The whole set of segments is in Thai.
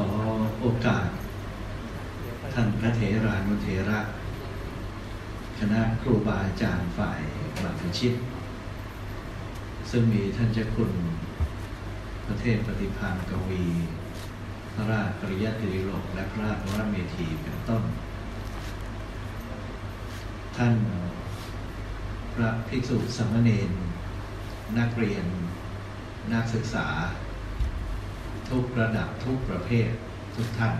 อโอกาส ท่านพระเถรานุเถระ คณะครูบาอาจารย์ฝ่ายบัพชิต ซึ่งมีท่านเจ้าคุณประเทศปฏิพานกวี พระราชปริยัติริโลกและพระราชวรเมธีเป็นต้น ท่านพระภิกษุสามเณรนักเรียนนักศึกษา ทุกระดับทุกประเภททุกท่าน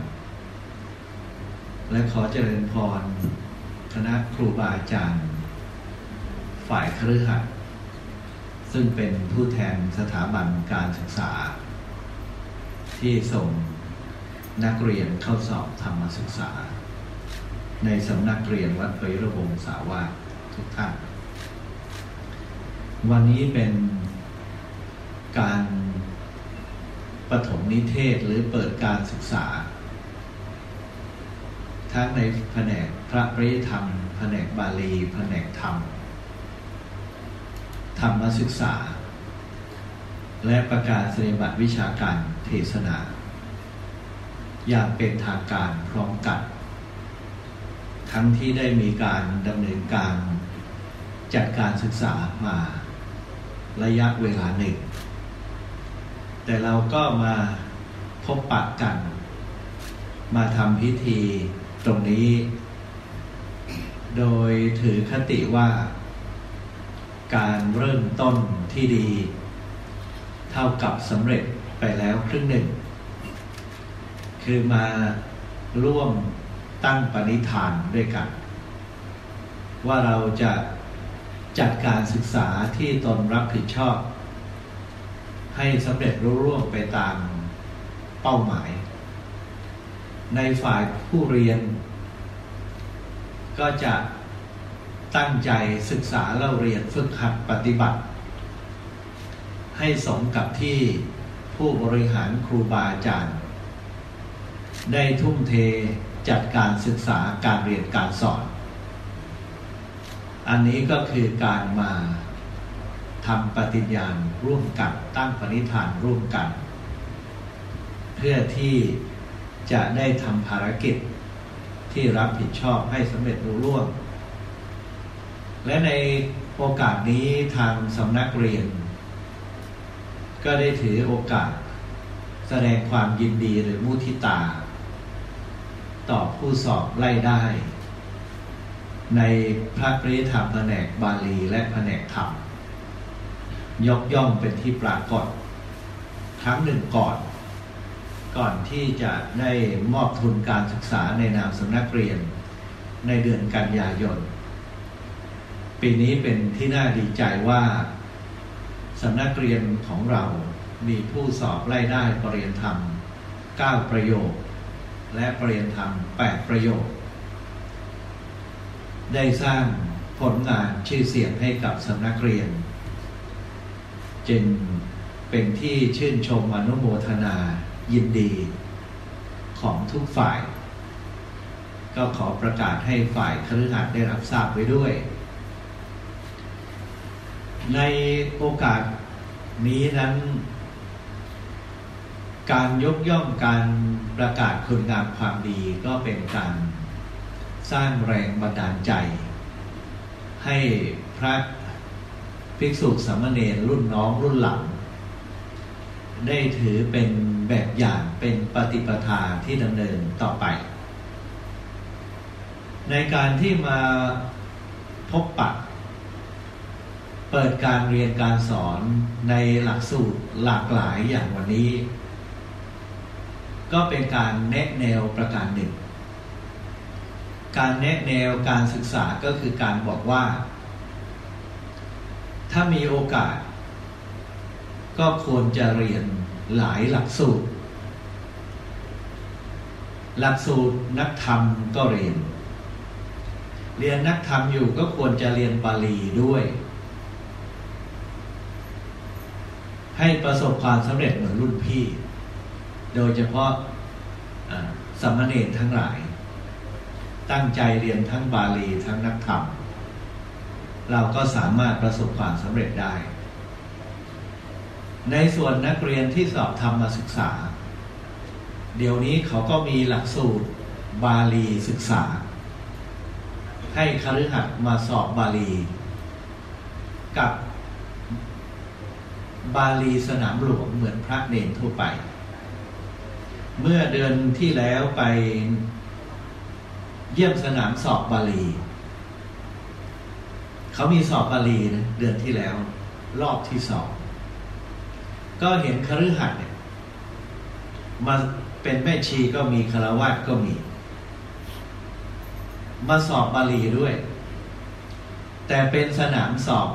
และขอเจริญพรคณะครูบาอาจารย์ ฝ่ายครือขัดซึ่งเป็นผู้แทนสถาบันการศึกษา ที่ส่งนักเรียนเข้าสอบธรรมศึกษา ในสำนักเรียนวัดปริระวงสาวาทุกท่าน วันนี้เป็นการ ปฐมนิเทศหรือเปิดการศึกษา ทั้งในแผนกพระปริธรรม แผนกบาลี แผนกธรรม ธรรมศึกษา และประกาศสนิบัติวิชาการเทศนา อย่างเป็นทางการพร้อมกัน ทั้งที่ได้มีการดำเนินการจัดการศึกษามาระยะเวลาหนึ่ง แต่เราก็มาพบปะกัน มาทำพิธีตรงนี้ โดยถือคติว่า การเริ่มต้นที่ดี เท่ากับสำเร็จไปแล้วครึ่งหนึ่ง คือมาร่วมตั้งปณิธานด้วยกัน ว่าเราจะจัดการศึกษาที่ตนรับผิดชอบ ให้สำเร็จรุ่ร่วงไปตามเป้าหมาย ในฝ่ายผู้เรียน ก็จะตั้งใจศึกษาเล่าเรียนฝึกหัดปฏิบัติ ให้สมกับที่ผู้บริหารครูบาอาจารย์ ได้ทุ่มเทจัดการศึกษาการเรียนการสอน อันนี้ก็คือการมา ทำปฏิญญาณร่วมกัน ตั้งปณิธานร่วมกัน เพื่อที่จะได้ทำภารกิจที่รับผิดชอบให้สำเร็จรุ่ร่วง และในโอกาสนี้ทางสำนักเรียน ก็ได้ถือโอกาส แสดงความยินดีหรือมุทิตา ต่อผู้สอบไล่ได้ ในพระปริธรรมแผนกบาลีและแผนกธรรม ยกย่องเป็นที่ปรากฏ ครั้งหนึ่งก่อน ก่อนที่จะได้มอบทุนการศึกษาในนามสำนักเรียน ในเดือนกันยายน ปีนี้เป็นที่น่าดีใจว่าสำนักเรียนของเรามีผู้สอบไล่ได้ปรริญญาธรรม 9 ประโยค และปรริญญาธรรม 8 ประโยค ได้สร้างผลงานชื่อเสียงให้กับสำนักเรียน จึงเป็นที่ชื่นชมอนุโมทนายินดีของทุกฝ่าย ก็ขอประกาศให้ฝ่ายคฤหัสถ์ได้รับทราบไว้ด้วย ในโอกาสนี้นั้น การยกย่องการประกาศคุณงามความดีก็เป็นการสร้างแรงบันดาลใจ ให้พระ ภิกษุสามเณรรุ่นน้องรุ่นหลัง ได้ถือเป็นแบบอย่างเป็นปฏิปทาที่ดำเนินต่อไป ในการที่มาพบปะเปิดการเรียนการสอนในหลักสูตรหลากหลายอย่างวันนี้ ก็เป็นการแนะแนวประการหนึ่ง การแนะแนวการศึกษาก็คือการบอกว่า ถ้ามีโอกาส ก็ควรจะเรียนหลายหลักสูตร หลักสูตรนักธรรมก็เรียน เรียนนักธรรมอยู่ก็ควรจะเรียนบาลีด้วย ให้ประสบความสำเร็จเหมือนรุ่นพี่ โดยเฉพาะสมณเณรทั้งหลาย ตั้งใจเรียนทั้งบาลีทั้งนักธรรม เราก็สามารถประสบความสำเร็จได้ ในส่วนนักเรียนที่สอบธรรมาศึกษา เดี๋ยวนี้เขาก็มีหลักสูตรบาลีศึกษา ให้คฤหัสถ์มาสอบบาลี กับบาลีสนามหลวงเหมือนพระเนรทั่วไป เมื่อเดือนที่แล้วไปเยี่ยมสนามสอบบาลี เขามีสอบบาลีนะเดือนที่แล้ว รอบที่สองก็เห็นคฤหัสถ์เนี่ยมาเป็นแม่ชีก็มีคารวะก็มี มาสอบบาลีด้วย แต่เป็นสนามสอบ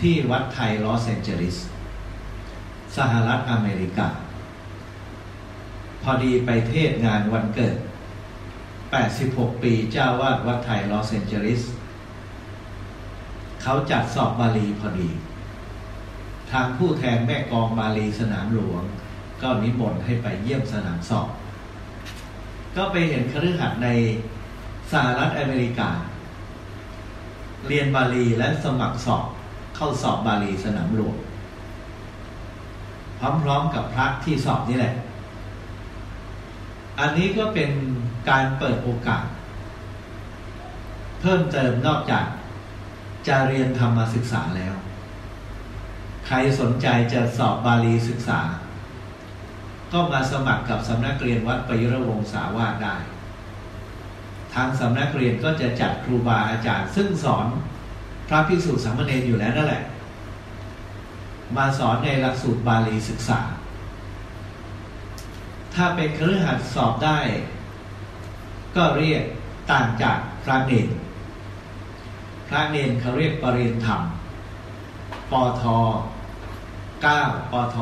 ที่วัดไทยลอสแอนเจลิส สหรัฐอเมริกา พอดีไปเทศงานวันเกิด 86 ปีเจ้าวาดวัดไทยลอสแอนเจลิส เขาจัดสอบบาลีพอดี ทางผู้แทนแม่กองบาลีสนามหลวง ก็นิมนต์ให้ไปเยี่ยมสนามสอบ ก็ไปเห็นคฤหัสถ์ในสหรัฐอเมริกา เรียนบาลีและสมัครสอบเข้าสอบบาลีสนามหลวง พร้อมๆกับพระที่สอบนี่แหละ อันนี้ก็เป็นการเปิดโอกาส เพิ่มเติมนอกจาก จะเรียนธรรมศึกษาแล้ว ใครสนใจจะสอบบาลีศึกษา ก็มาสมัครกับสำนักเรียนวัดปยุรวงศาวาสได้ ทางสำนักเรียนก็จะจัดครูบาอาจารย์ ซึ่งสอนพระภิกษุสามเณรอยู่แล้วนั่นแหละ มาสอนในหลักสูตรบาลีศึกษา ถ้าเป็นครือขัดสอบได้ ก็เรียกต่างจากพระเนร พระเนรเขาเรียกปรริยนธรรมปท9ปท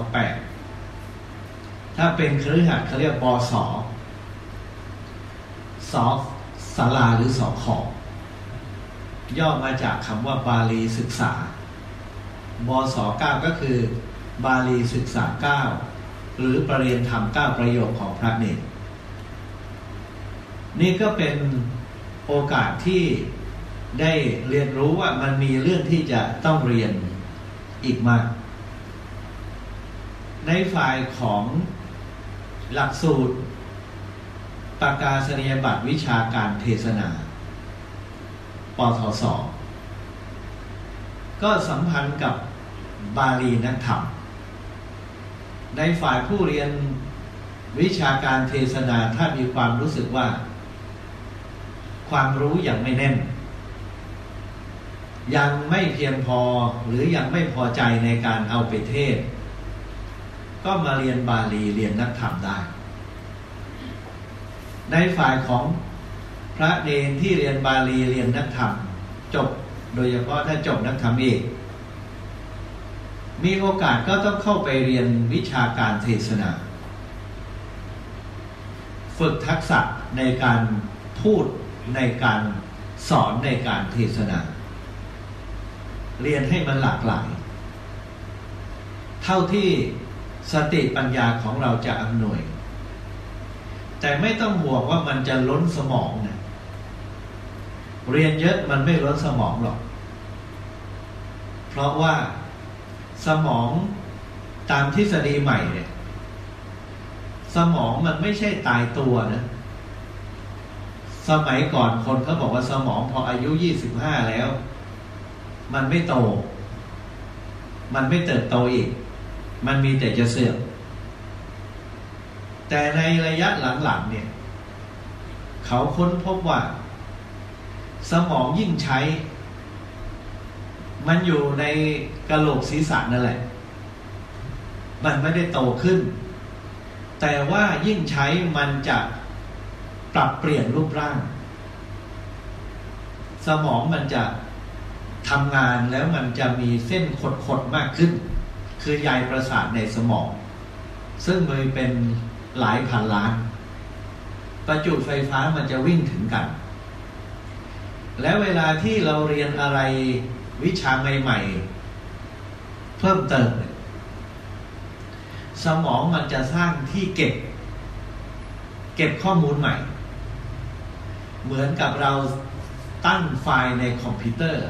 8ถ้าเป็นครือขัดเขาเรียกปสสศาลาหรือสอขอย่อมาจากคำว่าบาลีศึกษาบศ9ก็คือบาลีศึกษา 9 หรือประเรียนธรรม 9 ประโยคของพระเนรนี่ก็เป็นโอกาสที่ ได้เรียนรู้ว่ามันมีเรื่องที่จะต้องเรียนอีกมาก ในฝ่ายของหลักสูตรประกาศนียบัตรวิชาการเทศนา ปทศก็สัมพันธ์กับบาลีนักธรรม ในฝ่ายผู้เรียนวิชาการเทศนาถ้ามีความรู้สึกว่า ความรู้อย่างไม่แน่น ยังไม่เพียงพอหรือยังไม่พอใจในการเอาไปเทศ ก็มาเรียนบาลีเรียนนักธรรมได้ ในฝ่ายของพระเนนที่เรียนบาลีเรียนนักธรรม จบโดยเฉพาะถ้าจบนักธรรมเอกมีโอกาสก็ต้องเข้าไปเรียนวิชาการเทศนา ฝึกทักษะในการพูดในการสอนในการเทศนา เรียนให้มันหลากหลาย เท่าที่สติปัญญาของเราจะอำนวย แต่ไม่ต้องห่วงว่ามันจะล้นสมองนะเรียนเยอะมันไม่ล้นสมองหรอก เพราะว่าสมองตามทฤษฎีใหม่เนี่ย สมองมันไม่ใช่ตายตัวนะ สมัยก่อนคนเขาบอกว่าสมองพออายุยี่สิบห้าแล้ว มันไม่โต มันไม่เติบโตอีก มันมีแต่จะเสื่อมแต่ในระยะหลังๆเนี่ย เขาค้นพบว่า สมองยิ่งใช้ มันอยู่ในกระโหลกศีรษะนั่นแหละ มันไม่ได้โตขึ้น แต่ว่ายิ่งใช้มันจะปรับเปลี่ยนรูปร่าง สมองมันจะ ทำงานแล้วมันจะมีเส้นขดๆมากขึ้น คือใยประสาทในสมอง ซึ่งมันเป็นหลายพันล้าน ประจุไฟฟ้ามันจะวิ่งถึงกัน แล้วเวลาที่เราเรียนอะไรวิชาใหม่ๆ เพิ่มเติม สมองมันจะสร้างที่เก็บ เก็บข้อมูลใหม่ เหมือนกับเราตั้งไฟล์ในคอมพิวเตอร์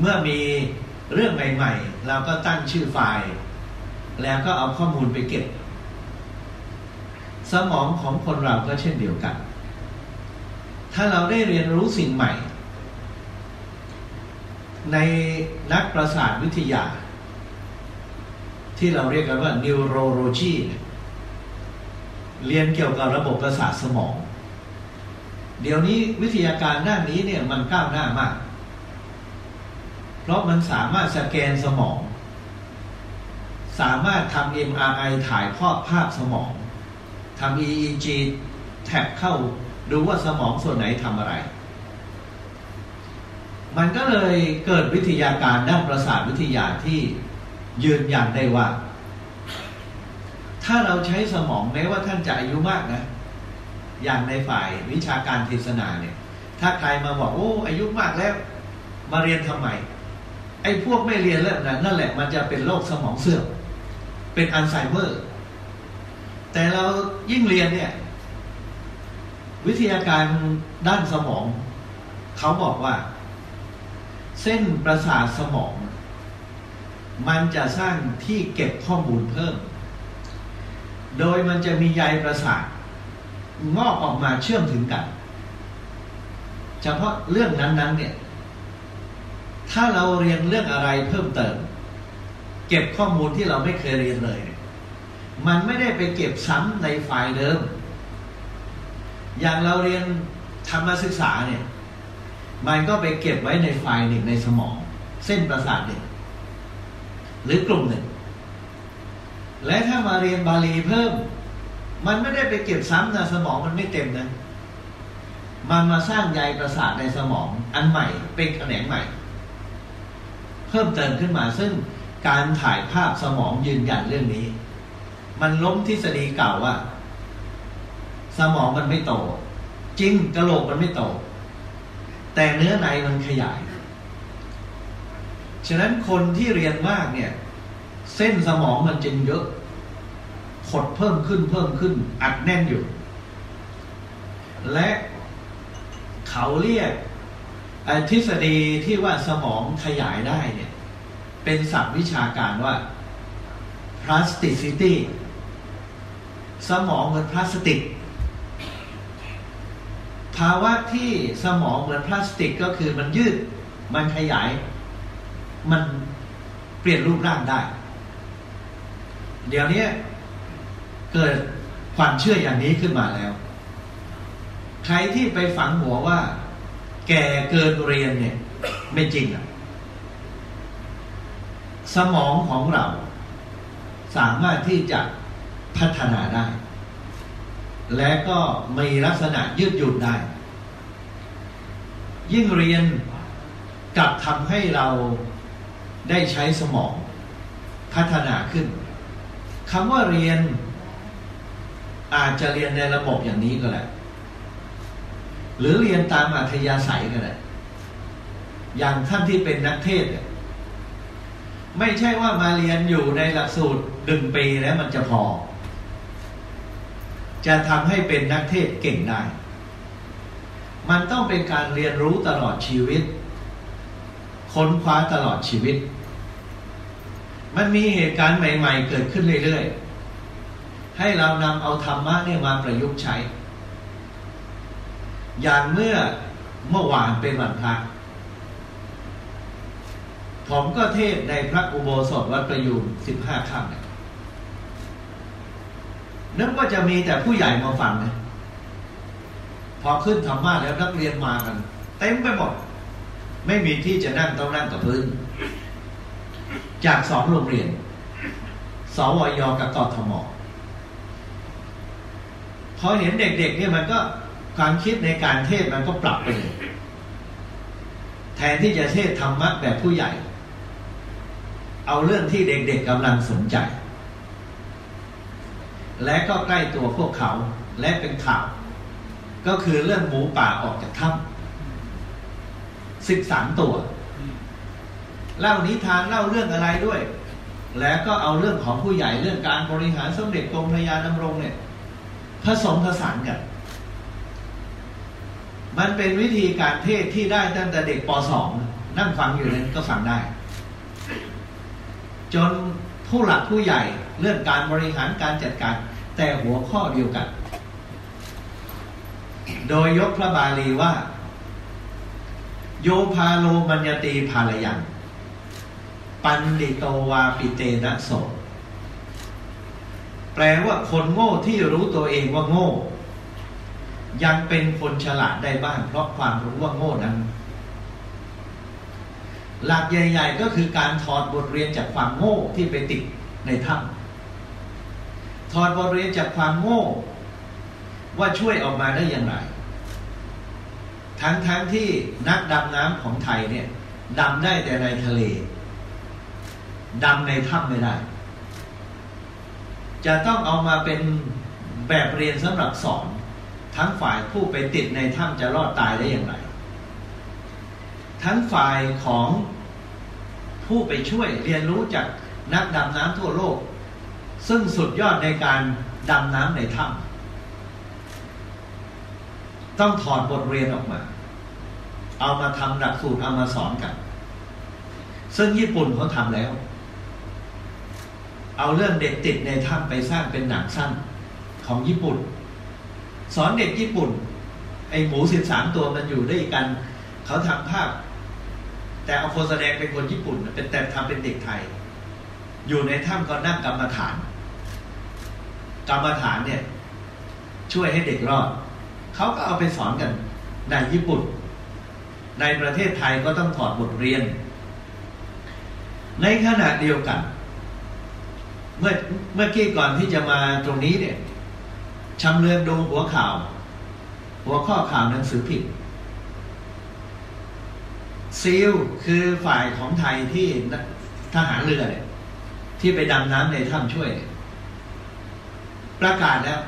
เมื่อมีเรื่องใหม่ ๆ เราก็ตั้งชื่อไฟล์ แล้วก็เอาข้อมูลไปเก็บ สมองของคนเราก็เช่นเดียวกัน ถ้าเราได้เรียนรู้สิ่งใหม่ ในนักประสาทวิทยา ที่เราเรียกกันว่า neurology เรียนเกี่ยวกับระบบประสาทสมอง เดี๋ยวนี้วิทยาการด้านนี้เนี่ยมันก้าวหน้ามาก เพราะมันสามารถสแกนสมอง สามารถทำ MRI ถ่ายทอดภาพสมองทำ EEG แท็บเข้าดูว่าสมองส่วนไหนทำอะไร มันก็เลยเกิดวิทยาการด้านประสาทวิทยาที่ยืนยันได้ว่า ถ้าเราใช้สมองแม้ว่าท่านจะอายุมากนะ อย่างในฝ่ายวิชาการเทศนาเนี่ย ถ้าใครมาบอกโอ้อายุมากแล้ว มาเรียนทำไม ไอ้พวกไม่เรียนแล้วนะนั่นแหละมันจะเป็นโรคสมองเสื่อมเป็นอัลไซเมอร์ แต่เรายิ่งเรียนเนี่ย วิทยาการด้านสมอง เขาบอกว่า เส้นประสาทสมอง มันจะสร้างที่เก็บข้อมูลเพิ่ม โดยมันจะมีใยประสาทงอกออกมาเชื่อมถึงกัน เฉพาะเรื่องนั้นๆเนี่ย ถ้าเราเรียนเรื่องอะไรเพิ่มเติม เก็บข้อมูลที่เราไม่เคยเรียนเลย มันไม่ได้ไปเก็บซ้ำในไฟล์เดิม อย่างเราเรียนธรรมศึกษาเนี่ย มันก็ไปเก็บไว้ในไฟล์หนึ่งในสมอง เส้นประสาทหนึ่งหรือกลุ่มหนึ่ง และถ้ามาเรียนบาลีเพิ่ม มันไม่ได้ไปเก็บซ้ำนะสมองมันไม่เต็มนะ มันมาสร้างใยประสาทในสมอง อันใหม่เป็นแขนงใหม่ เพิ่มเติมขึ้นมา ซึ่งการถ่ายภาพสมองยืนยันเรื่องนี้ มันล้มทฤษฎีเก่าว่า สมองมันไม่โต จริงกระโหลกมันไม่โต แต่เนื้อในมันขยาย ฉะนั้นคนที่เรียนมากเนี่ย เส้นสมองมันจึงเยอะขดเพิ่มขึ้นเพิ่มขึ้น อัดแน่นอยู่ และเขาเรียก ทฤษฎีที่ว่าสมองขยายได้เนี่ย เป็นศัพท์วิชาการว่า plasticity สมองเหมือนพลาสติก ภาวะที่สมองเหมือนพลาสติกก็คือมันยืด มันขยาย มันเปลี่ยนรูปร่างได้ เดี๋ยวนี้เกิดความเชื่ออย่างนี้ขึ้นมาแล้ว ใครที่ไปฝังหัวว่า แก่เกินเรียนเนี่ย ไม่จริงอะสมองของเรา สามารถที่จะพัฒนาได้ และก็มีลักษณะยืดหยุ่นได้ ยิ่งเรียนกลับทำให้เราได้ใช้สมองพัฒนาขึ้นคำว่าเรียนอาจจะเรียนในระบบอย่างนี้ก็แหละ หรือเรียนตามอัธยาศัยก็ได้อย่างท่านที่เป็นนักเทศเนี่ยไม่ใช่ว่ามาเรียนอยู่ในหลักสูตรหนึ่งปีแล้วมันจะพอ จะทำให้เป็นนักเทศเก่งได้ มันต้องเป็นการเรียนรู้ตลอดชีวิต ค้นคว้าตลอดชีวิต มันมีเหตุการณ์ใหม่ ๆ เกิดขึ้นเรื่อยๆ ให้เรานำเอาธรรมะเนี่ยมาประยุกต์ใช้ อย่างเมื่อเมื่อวานเป็นวันพระผมก็เทศในพระอุโบสถวัดประยูนสิบห้าค่ำเนี่ยนึกว่าจะมีแต่ผู้ใหญ่มาฟังนะพอขึ้นธรรมะแล้วนักเรียนมากัน เต็มไปหมด ไม่มีที่จะนั่งต้องนั่งกับพื้น จากสองโรงเรียน สวยกับกทมพอเห็นเด็กๆเนี่ยมันก็ ความคิดในการเทศมันก็ปรับไปเลยแทนที่จะเทศธรรมะแบบผู้ใหญ่ เอาเรื่องที่เด็กๆกำลังสนใจ และก็ใกล้ตัวพวกเขาและเป็นข่าว ก็คือเรื่องหมูป่าออกจากถ้ำสิบสามตัว เล่านิทานเล่าเรื่องอะไรด้วย แล้วก็เอาเรื่องของผู้ใหญ่เรื่องการบริหารสมเด็จกรมพระยาดำรงเนี่ยผสมผสานกัน มันเป็นวิธีการเทศที่ได้ตั้งแต่เด็กป .2 นั่งฟังอยู่นั้นก็ฟังได้ จนผู้หลักผู้ใหญ่เรื่องการบริหารการจัดการ แต่หัวข้อเดียวกัน โดยยกพระบาลีว่า โยพาโลมัญตีภาลยัง ปันดิโตวาปิเตนะโสแปลว่าคนโง่ที่รู้ตัวเองว่าโง่ ยังเป็นคนฉลาดได้บ้าง เพราะความรู้ว่าโง่นั้น หลักใหญ่ ๆ ก็คือการถอดบทเรียนจากความโง่ที่ไปติดในถ้ำถอดบทเรียนจากความโง่ ว่าช่วยออกมาได้อย่างไร ทั้งๆทที่นักดำน้ำของไทยเนี่ยดำได้แต่ในทะเลดำในถ้ำไม่ได้ จะต้องเอามาเป็นแบบเรียนสำหรับสอน ทั้งฝ่ายผู้ไปติดในถ้ำจะรอดตายได้อย่างไร ทั้งฝ่ายของผู้ไปช่วยเรียนรู้จากนักดำน้ำทั่วโลก ซึ่งสุดยอดในการดำน้ำในถ้ำต้องถอดบทเรียนออกมา เอามาทำหลักสูตรเอามาสอนกัน ซึ่งญี่ปุ่นเขาทำแล้ว เอาเรื่องเด็กติดในถ้ำไปสร้างเป็นหนังสั้นของญี่ปุ่น สอนเด็กญี่ปุ่น ไอหมูสิบสามตัวมันอยู่ด้วยกัน เขาทำภาพ แต่เอาคนแสดงเป็นคนญี่ปุ่น เป็นแต่ทำเป็นเด็กไทย อยู่ในถ้ำก็นั่งกรรมฐาน กรรมฐานเนี่ย ช่วยให้เด็กรอด เขาก็เอาไปสอนกันในญี่ปุ่น ในประเทศไทยก็ต้องถอดบทเรียน ในขณะเดียวกัน เมื่อเมื่อกี้ก่อนที่จะมาตรงนี้เนี่ย ชำเลืองดูหัวข่าว หัวข้อข่าวหนังสือพิมพ์ซีลคือฝ่ายของไทยที่ทหารเรือเนี่ยที่ไปดำน้ำในถ้ำช่วย ประกาศแล้ว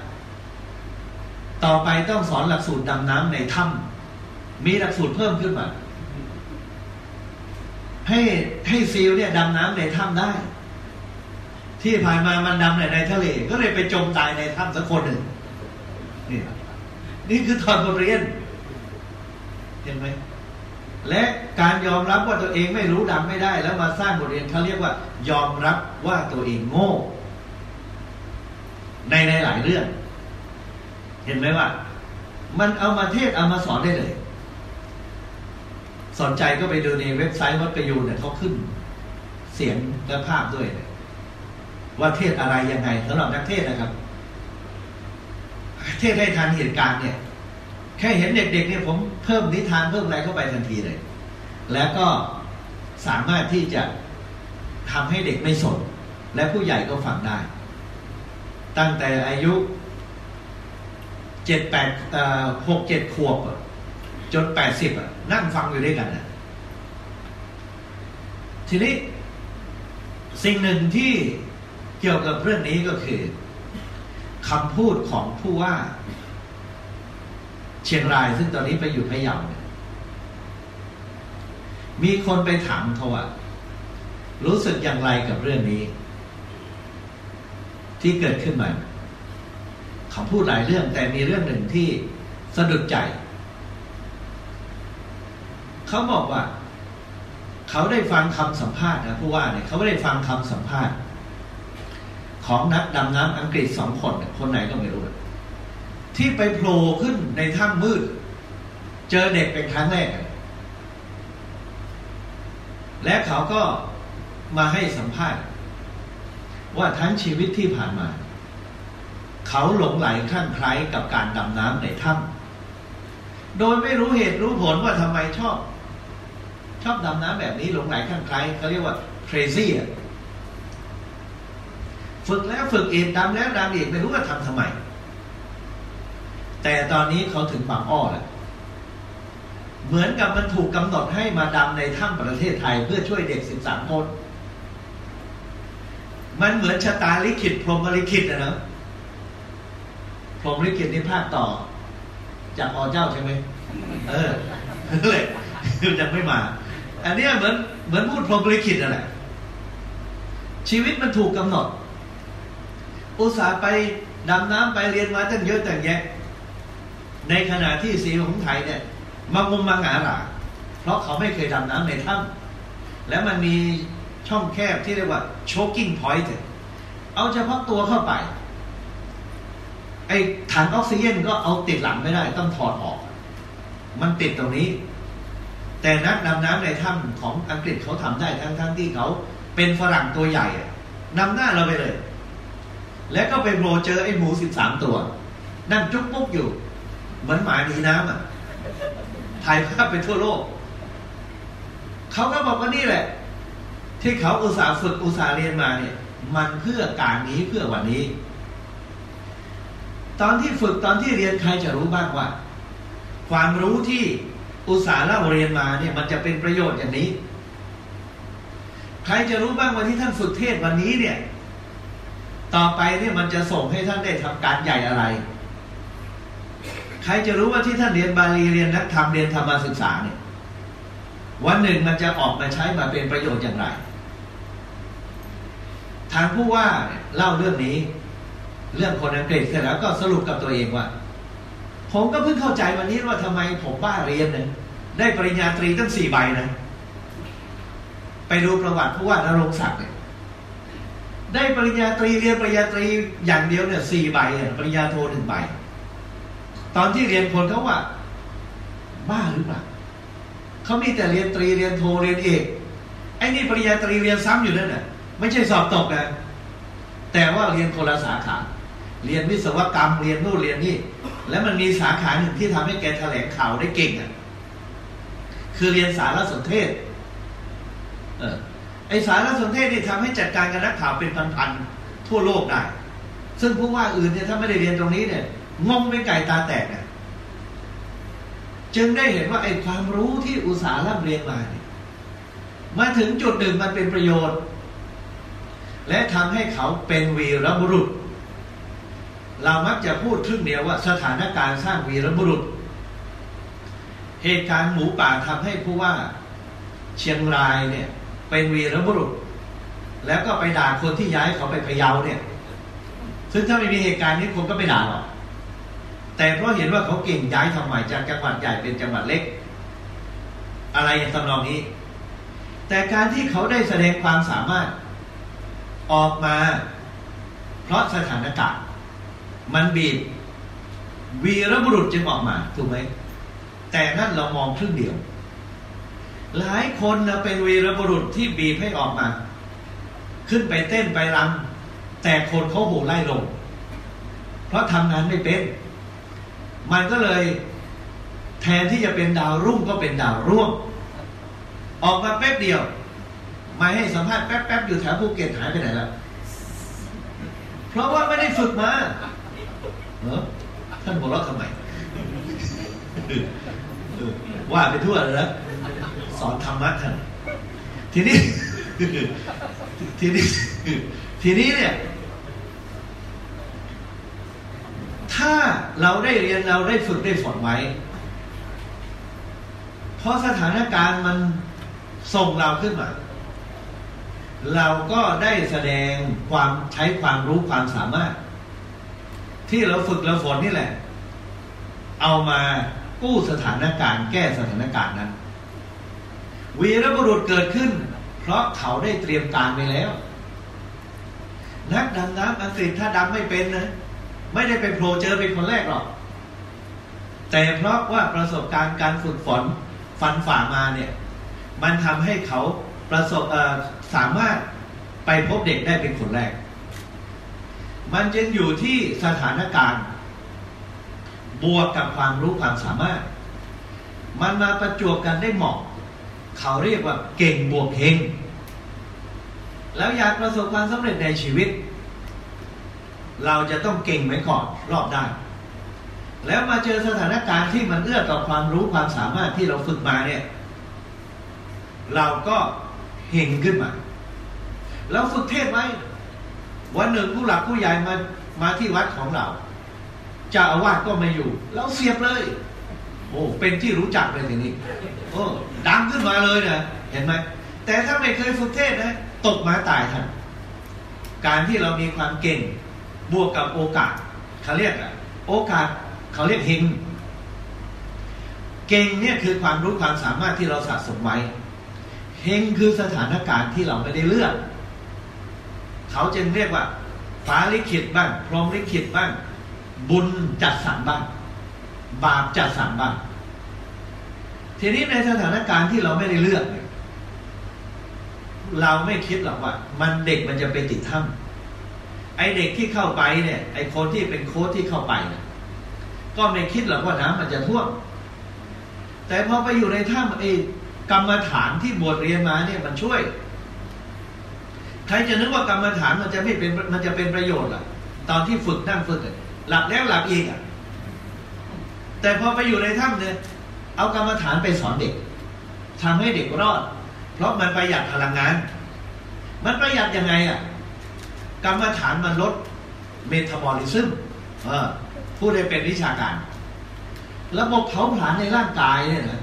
ต่อไปต้องสอนหลักสูตรดำน้ำในถ้ำมีหลักสูตรเพิ่มขึ้นมา ให้ให้ซีลเนี่ยดำน้ำในถ้ำได้ ที่ผ่านมามันดำในในทะเล ก็เลยไปจมตายในถ้ำสักคนหนึ่ง นี่ นี่คือถอดบทเรียน เห็นไหม และการยอมรับว่าตัวเองไม่รู้ดำไม่ได้ แล้วมาสร้างบทเรียนเขาเรียกว่า ยอมรับว่าตัวเองโง่ ในในหลายเรื่อง เห็นไหมว่า มันเอามาเทศเอามาสอนได้เลย สนใจก็ไปดูในเว็บไซต์วัดประยูนเนี่ยเขาขึ้น เสียงและภาพด้วย ว่าเทศอะไรยังไงสำหรับนักเทศนะครับ เทศให้ทันเหตุการณ์เนี่ย แค่เห็นเด็กๆเนี่ยผมเพิ่มนิทานเพิ่มอะไรเข้าไปทันทีเลย แล้วก็สามารถที่จะทำให้เด็กไม่สน และผู้ใหญ่ก็ฟังได้ ตั้งแต่อายุเจ็ดแปดหกเจ็ดขวบจนแปดสิบนั่งฟังอยู่ด้วยกันนะทีนี้สิ่งหนึ่งที่เกี่ยวกับเรื่องนี้ก็คือ คำพูดของผู้ว่า เชียงรายซึ่งตอนนี้ไปอยู่พะเยาเนี่ยมีคนไปถามเขาว่ารู้สึกอย่างไรกับเรื่องนี้ ที่เกิดขึ้นมาเขาพูดหลายเรื่องแต่มีเรื่องหนึ่งที่สะดุดใจ เขาบอกว่า เขาได้ฟังคำสัมภาษณ์นะผู้ว่าเนี่ยเขาไม่ได้ฟังคำสัมภาษณ์ ของนักดำน้ำอังกฤษสองคนคนไหนก็ไม่รู้ ที่ไปโผล่ขึ้นในถ้ำมืด เจอเด็กเป็นครั้งแรก และเขาก็มาให้สัมภาษณ์ ว่าทั้งชีวิตที่ผ่านมา เขาหลงไหลคลั่งไคล้กับการดำน้ำในถ้ำโดยไม่รู้เหตุรู้ผลว่าทำไมชอบ ชอบดำน้ำแบบนี้หลงไหลคลั่งไคล้เขาเรียกว่า crazy อะ ฝึกแล้วฝึกอีกดำแล้วดำอีกไม่รู้ว่าทำทำไม แต่ตอนนี้เขาถึงบางอ้อแล้วเหมือนกับมันถูกกำหนดให้มาดำในถ้ำประเทศไทยเพื่อช่วยเด็กสิบสามคน มันเหมือนชะตาลิขิตพรหมลิขิตนะเนาะพรหมลิขิตนี่ภาคต่อ จากอเจ้าใช่ไหมเออเลยยังไม่มา อันนี้เหมือนเหมือนพูดพรหมลิขิตนั่นแหละชีวิตมันถูกกำหนด อุตส่าห์ไปดำน้ำไปเรียนมาตั้งเยอะตั้งแยะ ในขณะที่สีของไทยเนี่ยมางมมังหาหลาเพราะเขาไม่เคยดำน้ำในถ้ำแล้วมันมีช่องแคบที่เรียกว่า choking point เอาเฉพาะตัวเข้าไป ไอ้ถังออกซิเจนก็เอาติดหลังไม่ได้ ต้องถอดออก มันติดตรงนี้ แต่นักดำน้ำในถ้ำของอังกฤษเขาทำได้ทั้งทั้งที่เขาเป็นฝรั่งตัวใหญ่นำหน้าเราไปเลย แล้วก็ไปโบเจอไอ้หมูสิบสามตัว นั่งจุกปุ๊กอยู่ เหมือนหมาหนีน้ำอะถ่ายภาพไปทั่วโลก เขาก็บอกว่านี่แหละ ที่เขาอุตส่าห์ฝึกอุตส่าห์เรียนมาเนี่ย มันเพื่อการนี้เพื่อวันนี้ ตอนที่ฝึกตอนที่เรียนใครจะรู้บ้างว่า ความรู้ที่อุตส่าห์เล่าเรียนมาเนี่ย มันจะเป็นประโยชน์อย่างนี้ ใครจะรู้บ้างว่าที่ท่านฝึกเทศวันนี้เนี่ย ต่อไปเนี่ยมันจะส่งให้ท่านได้ทำการใหญ่อะไร ใครจะรู้ว่าที่ท่านเรียนบาลีเรียนนักธรรมเรียนธรรมศึกษาเนี่ยวันหนึ่งมันจะออกมาใช้มาเป็นประโยชน์อย่างไร ทางผู้ว่าเล่าเรื่องนี้ เรื่องคนอังกฤษเสร็จแล้วก็สรุปกับตัวเองว่า ผมก็เพิ่งเข้าใจวันนี้ว่าทำไมผมบ้าเรียนเนี่ยได้ปริญญาตรีตั้งสี่ใบนะ ไปดูประวัติผู้ว่านรงศักดิ์เนี่ย ได้ปริญญาตรีเรียนปริญญาตรีอย่างเดียวเนี่ยสี่ใบปริญญาโทหนึ่งใบ ตอนที่เรียนคนเขาว่า บ้าหรือเปล่าเขามีแต่เรียนตรีเรียนโทเรียนเอกไอ้นี่ปริญญาตรีเรียนซ้ำอยู่นั่นแหละไม่ใช่สอบตกนะแต่ว่าเรียนคนละสาขาเรียนวิศวกรรมเรียนนู่นเรียนนี่ แล้วมันมีสาขาหนึ่งที่ทำให้แกแถลงข่าวได้เก่งอะคือเรียนสารสนเทศ เออ ไอสารสนเทศนี่ทำให้จัดการกับนักข่าวเป็นพันๆทั่วโลกได้ ซึ่งผู้ว่าอื่นเนี่ยถ้าไม่ได้เรียนตรงนี้เนี่ยงงเป็นไก่ตาแตกนะจึงได้เห็นว่าไอความรู้ที่อุตสาห์ร่ำเรียนมาเนี่ยมาถึงจุดหนึ่งมันเป็นประโยชน์ และทำให้เขาเป็นวีรบุรุษ เรามักจะพูดครึ่งเดียวว่าสถานการณ์สร้างวีรบุรุษ เหตุการณ์หมูป่าทำให้ผู้ว่าเชียงรายเนี่ย เป็นวีรบุรุษ แล้วก็ไปด่าคนที่ย้ายเขาไปพะเยาเนี่ย ซึ่งถ้าไม่มีเหตุการณ์นี้คนก็ไม่ด่าหรอก แต่เพราะเห็นว่าเขาเก่งย้ายทำไมจากจังหวัดใหญ่เป็นจังหวัดเล็ก อะไรอย่างทำนองนี้ แต่การที่เขาได้แสดงความสามารถออกมา เพราะสถานการณ์มันบีบวีรบุรุษจึงออกมาถูกไหมแต่นั่นเรามองครึ่งเดียว หลายคนนะเป็นวีรบุรุษที่บีบให้ออกมา ขึ้นไปเต้นไปรำแต่คนเขาโหไล่ลง เพราะทำงานไม่เป็น มันก็เลยแทนที่จะเป็นดาวรุ่งก็เป็นดาวร่วง ออกมาแป๊บเดียว มาให้สัมภาษณ์แป๊บๆอยู่แถวภูเก็ตหายไปไหนแล้ว เพราะว่าไม่ได้ฝึกมาเออท่านบอกว่าทำไมว่าไปทั่วเลยนะ สอนธรรมะท่านทีนี้ทีนี้ทีนี้เนี่ย ถ้าเราได้เรียนเราได้ฝึกได้ฝนไว้ เพราะสถานการณ์มันส่งเราขึ้นมา เราก็ได้แสดงความใช้ความรู้ความสามารถ ที่เราฝึกเราฝนนี่แหละ เอามากู้สถานการณ์แก้สถานการณ์นั้น วีรบุรุษเกิดขึ้น เพราะเขาได้เตรียมการไปแล้ว นักดำน้ำอังกฤษถ้าดำไม่เป็นนะไม่ได้ไปโผล่เจอเป็นคนแรกหรอก แต่เพราะว่าประสบการณ์การฝึกฝนฟันฝ่ามาเนี่ย มันทำให้เขาประสบสามารถไปพบเด็กได้เป็นคนแรก มันจึงอยู่ที่สถานการณ์ บวกกับความรู้ความสามารถ มันมาประจวบกันได้เหมาะ เขาเรียกว่าเก่งบวกเฮงแล้วอยากประสบความสำเร็จในชีวิต เราจะต้องเก่งไว้ก่อนรอบด้านแล้วมาเจอสถานการณ์ที่มันเอื้อต่อความรู้ความสามารถที่เราฝึกมาเนี่ย เราก็เห่งขึ้นมาเราฝึกเทศไว้ วันหนึ่งผู้หลักผู้ใหญ่มามาที่วัดของเราเจ้าอาวาสก็ไม่อยู่ เราเสียบเลย โอ้เป็นที่รู้จักเลยทีนี้โอ้ดังขึ้นมาเลยนะเห็นไหมแต่ถ้าไม่เคยฝึกเทศนะตกมาตายทันการที่เรามีความเก่งบวกกับโอกาสเขาเรียกอะโอกาสเขาเรียกเฮงเก่งเนี่ยคือความรู้ความสามารถที่เราสะสมไว้เฮงคือสถานการณ์ที่เราไม่ได้เลือก เขาจึงเรียกว่าฟ้าลิขิตบ้างพรหมลิขิตบ้าง บุญจัดสรรบ้าง บาปจัดสรรบ้างทีนี้ในสถานการณ์ที่เราไม่ได้เลือกเนี่ยเราไม่คิดหรอกว่า มันเด็กมันจะไปติดถ้ำไอเด็กที่เข้าไปเนี่ย ไอคนที่เป็นโค้ชที่เข้าไปเนี่ยก็ไม่คิดหรอกว่าน้ำมันจะท่วมแต่พอไปอยู่ในถ้ำไอกรรมฐานที่บวชเรียนมาเนี่ยมันช่วย ใครจะนึกว่ากรรมฐานมันจะไม่เป็นมันจะเป็นประโยชน์ล่ะ ตอนที่ฝึกนั่งฝึกหลับแล้วหลับอีกอะ แต่พอไปอยู่ในถ้ำเนี่ยเอากรรมฐานไปสอนเด็กทำให้เด็กรอด เพราะมันประหยัดพลังงาน มันประหยัดยังไงอะกรรมฐานมันลดเมตาบอลิซึมพูดได้เป็นวิชาการ ระบบเผาผลาญในร่างกายเนี่ยนะ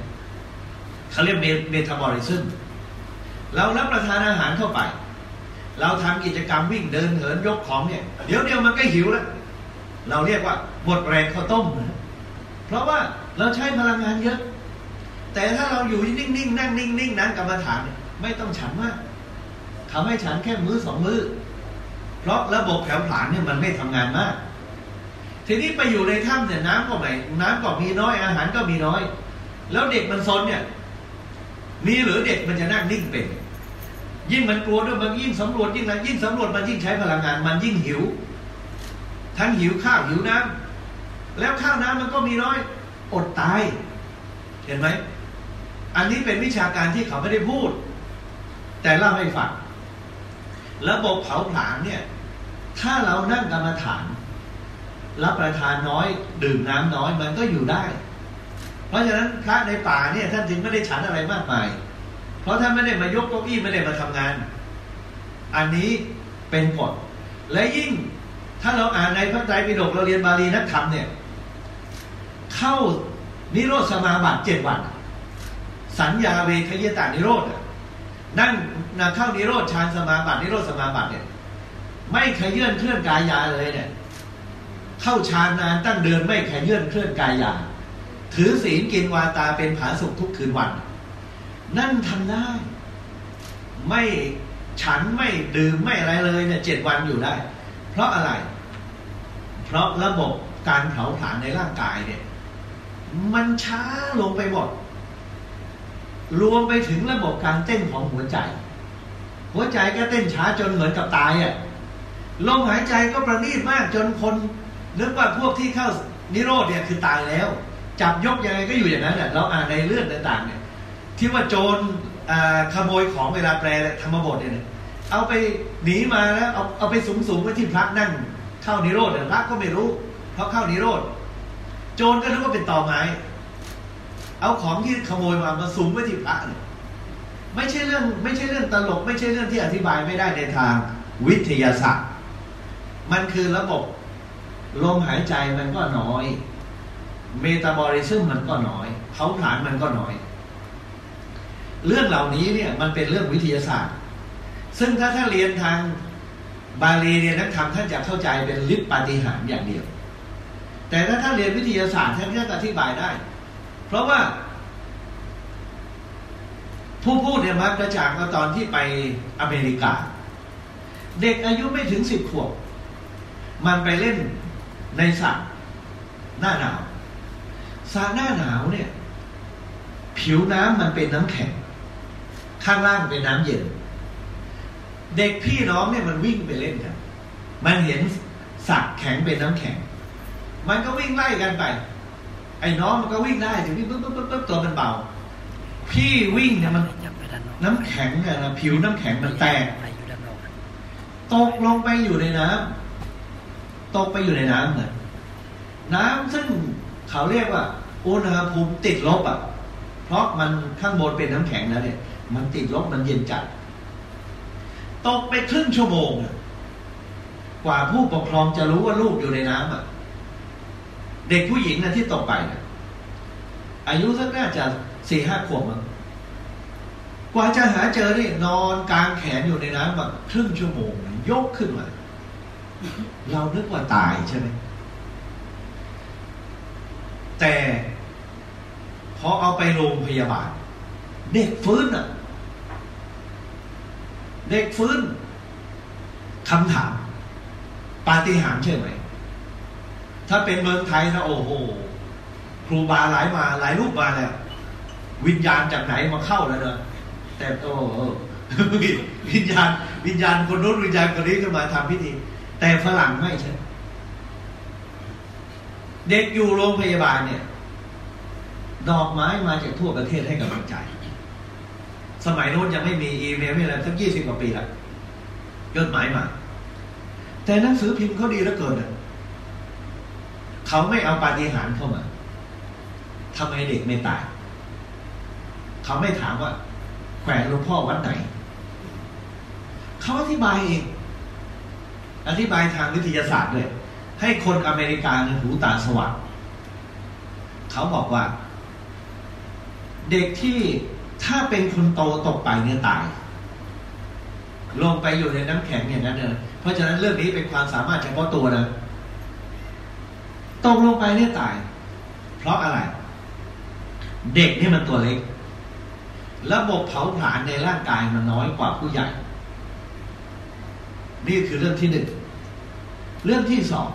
เขาเรียกเมตาบอลิซึมเรารับประทานอาหารเข้าไป เราทำกิจกรรมวิ่งเดินเหินยกของเนี่ย เดี๋ยวเดียวมันก็หิวแล้ว เราเรียกว่าหมดแรงข้าวต้มนะ เพราะว่าเราใช้พลังงานเยอะ แต่ถ้าเราอยู่นิ่งๆนั่งนิ่งๆนั้นกรรมฐานไม่ต้องฉันมากทำให้ฉันแค่มือสองมือ เพราะระบบแผวผลาญเนี่ยมันไม่ทำงานมาก ทีนี้ไปอยู่ในถ้ำเนี่ยน้ำก็ไม่น้ำก็มีน้อยอาหารก็มีน้อย แล้วเด็กมันซนเนี่ย มีหรือเด็กมันจะนั่งนิ่งเป็น ยิ่งมันกลัวด้วยมันยิ่งสำรวจยิ่งนะยิ่งสำรวจมันยิ่งใช้พลังงานมันยิ่งหิว ทั้งหิวข้าวหิวน้ำ แล้วข้าวน้ำมันก็มีน้อย อดตาย เห็นไหม อันนี้เป็นวิชาการที่เขาไม่ได้พูด แต่เล่าให้ฟังระบบเผาผลาญเนี่ย ถ้าเรานั่งกรรมฐาน รับประทานน้อย ดื่มน้ำน้อยมันก็อยู่ได้ เพราะฉะนั้นพระในป่าเนี่ยท่านจึงไม่ได้ฉันอะไรมากมาย เพราะท่านไม่ได้มายกเก้าอี้ไม่ได้มาทำงาน อันนี้เป็นกฎและยิ่งถ้าเราอ่านในพระไตรปิฎกเราเรียนบาลีนักธรรมเนี่ย เข้านิโรธสมาบัติเจ็ดวัน สัญญาเวทยตานิโรธนั่งนะเข้านิโรธฌานสมาบัตินิโรธสมาบัติเนี่ย ไม่ขยื่นเคลื่อนกายยาเลยเนี่ย เข้าฌานนานตั้งเดือนไม่ขยื่นเคลื่อนกายยาถือศีลกินวาตาเป็นผาสุกทุกคืนวัน นั่นทำได้ ไม่ฉันไม่ดื่มไม่อะไรเลยเนี่ยเจ็ดวันอยู่ได้ เพราะอะไร เพราะระบบการเผาผลาญในร่างกายเนี่ย มันช้าลงไปหมด รวมไปถึงระบบการเต้นของหัวใจ หัวใจก็เต้นช้าจนเหมือนกับตายอะ่ะลมหายใจก็ประณีตมากจนคนนึกว่าพวกที่เข้านิโรธเนี่ยคือตายแล้ว จับยกยังไงก็อยู่อย่างนั้นแหละเราอ่านในเรื่องต่างๆเนี่ยที่ว่าโจรขโมยของเวลาแปลธรรมบทเนี่ยเอาไปหนีมาแล้วเอาเอาไปสูงสูงไว้ที่พระนั่งเข้านิโรธพระก็ไม่รู้เพราะเข้านิโรธ โจรก็นึกว่าเป็นตอไม้ เอาของที่ขโมยมามาสุมไว้ที่พระเนี่ยไม่ใช่เรื่องไม่ใช่เรื่องตลก ไม่ใช่เรื่องที่อธิบายไม่ได้ในทางวิทยาศาสตร์ มันคือระบบลมหายใจมันก็น้อย เมตาบอลิซึมมันก็น้อยเผาผลาญมันก็น้อย เรื่องเหล่านี้เนี่ยมันเป็นเรื่องวิทยาศาสตร์ ซึ่งถ้าถ้าเรียนทางบาลีเรียนนักธรรมท่านจะเข้าใจเป็นฤทธิปาฏิหาริย์อย่างเดียว แต่ถ้าท่านเรียนวิทยาศาสตร์ท่านจะอธิบายได้ เพราะว่า ผู้พูดเนี่ยมักกระจากมาตอนที่ไปอเมริกา เด็กอายุไม่ถึงสิบขวบ มันไปเล่นในสระหน้าหนาวสระหน้าหนาวเนี่ย ผิวน้ำมันเป็นน้ำแข็ง ข้างล่างเป็นน้ำเย็น เด็กพี่น้องเนี่ยมันวิ่งไปเล่นกัน มันเห็นสระแข็งเป็นน้ำแข็ง มันก็วิ่งไล่กันไป ไอ้น้องมันก็วิ่งได้ถึงวิ่งปุ๊บปุ๊บปุ๊บตัวมันเบา พี่วิ่งเนี่ยมัน น้ำแข็งเนี่ยนะผิวน้ำแข็งมันแตกตกลงไปอยู่ในน้ำตกไปอยู่ในน้ำเหมือนน้ำซึ่งเขาเรียกว่าอุณหภูมิติดลบอะ เพราะมันข้างบนเป็นน้ำแข็งแล้วเนี่ย มันติดลบมันเย็นจัด ตกไปครึ่งชั่วโมงกว่าผู้ปกครองจะรู้ว่าลูกอยู่ในน้ำอะ เด็กผู้หญิงนะที่ตกไปนะอายุสักน่าจะสี่ห้าขวบมั้งกว่าจะหาเจอนี่นอนกลางแขนอยู่ในน้ำแบบครึ่งชั่วโมงยกขึ้นมา เรานึกว่าตายใช่ไหมแต่พอเอาไปโรงพยาบาล เด็กฟื้นอะ เด็กฟื้นคำถาม ปาฏิหาริย์ใช่ไหม ถ้าเป็นเมืองไทยนะโอ้โหครูบาหลายมาหลายรูปมาแล้ววิญญาณจากไหนมาเข้าแล้วเนอะแต่โอ้วิญญาณ วิญญาณคนนู้นวิญญาณคนนี้ก็มาทำพิธี แต่ฝรั่งไม่ใช่เด็กอยู่โรงพยาบาลเนี่ย ดอกไม้มาจากทั่วประเทศให้กำลังใจ สมัยโน้นยังไม่มีอีเมลไม่อะไรสักยี่สิบกว่าปีละยอดหมายมา แต่หนังสือพิมพ์เขาดีเหลือเกินอะ เขาไม่เอาปาฏิหาริย์เข้ามาทำไมเด็กไม่ตาย เขาไม่ถามว่า แขวนหลวงพ่อวัดไหน เขาอธิบายเองอธิบายทางวิทยาศาสตร์ด้วยให้คนอเมริกาในหูตาสว่างเขาบอกว่า เด็กที่ถ้าเป็นคนโตตกไปเนี่ยตาย ลงไปอยู่ในน้ำแข็งอย่างนั้นเลยเพราะฉะนั้นเรื่องนี้เป็นความสามารถเฉพาะตัวนะ ตกลงไปเนี่ยตาย เพราะอะไร เด็กนี่มันตัวเล็ก ระบบเผาผลาญในร่างกายมันน้อยกว่าผู้ใหญ่ นี่คือเรื่องที่หนึ่งเรื่องที่สอง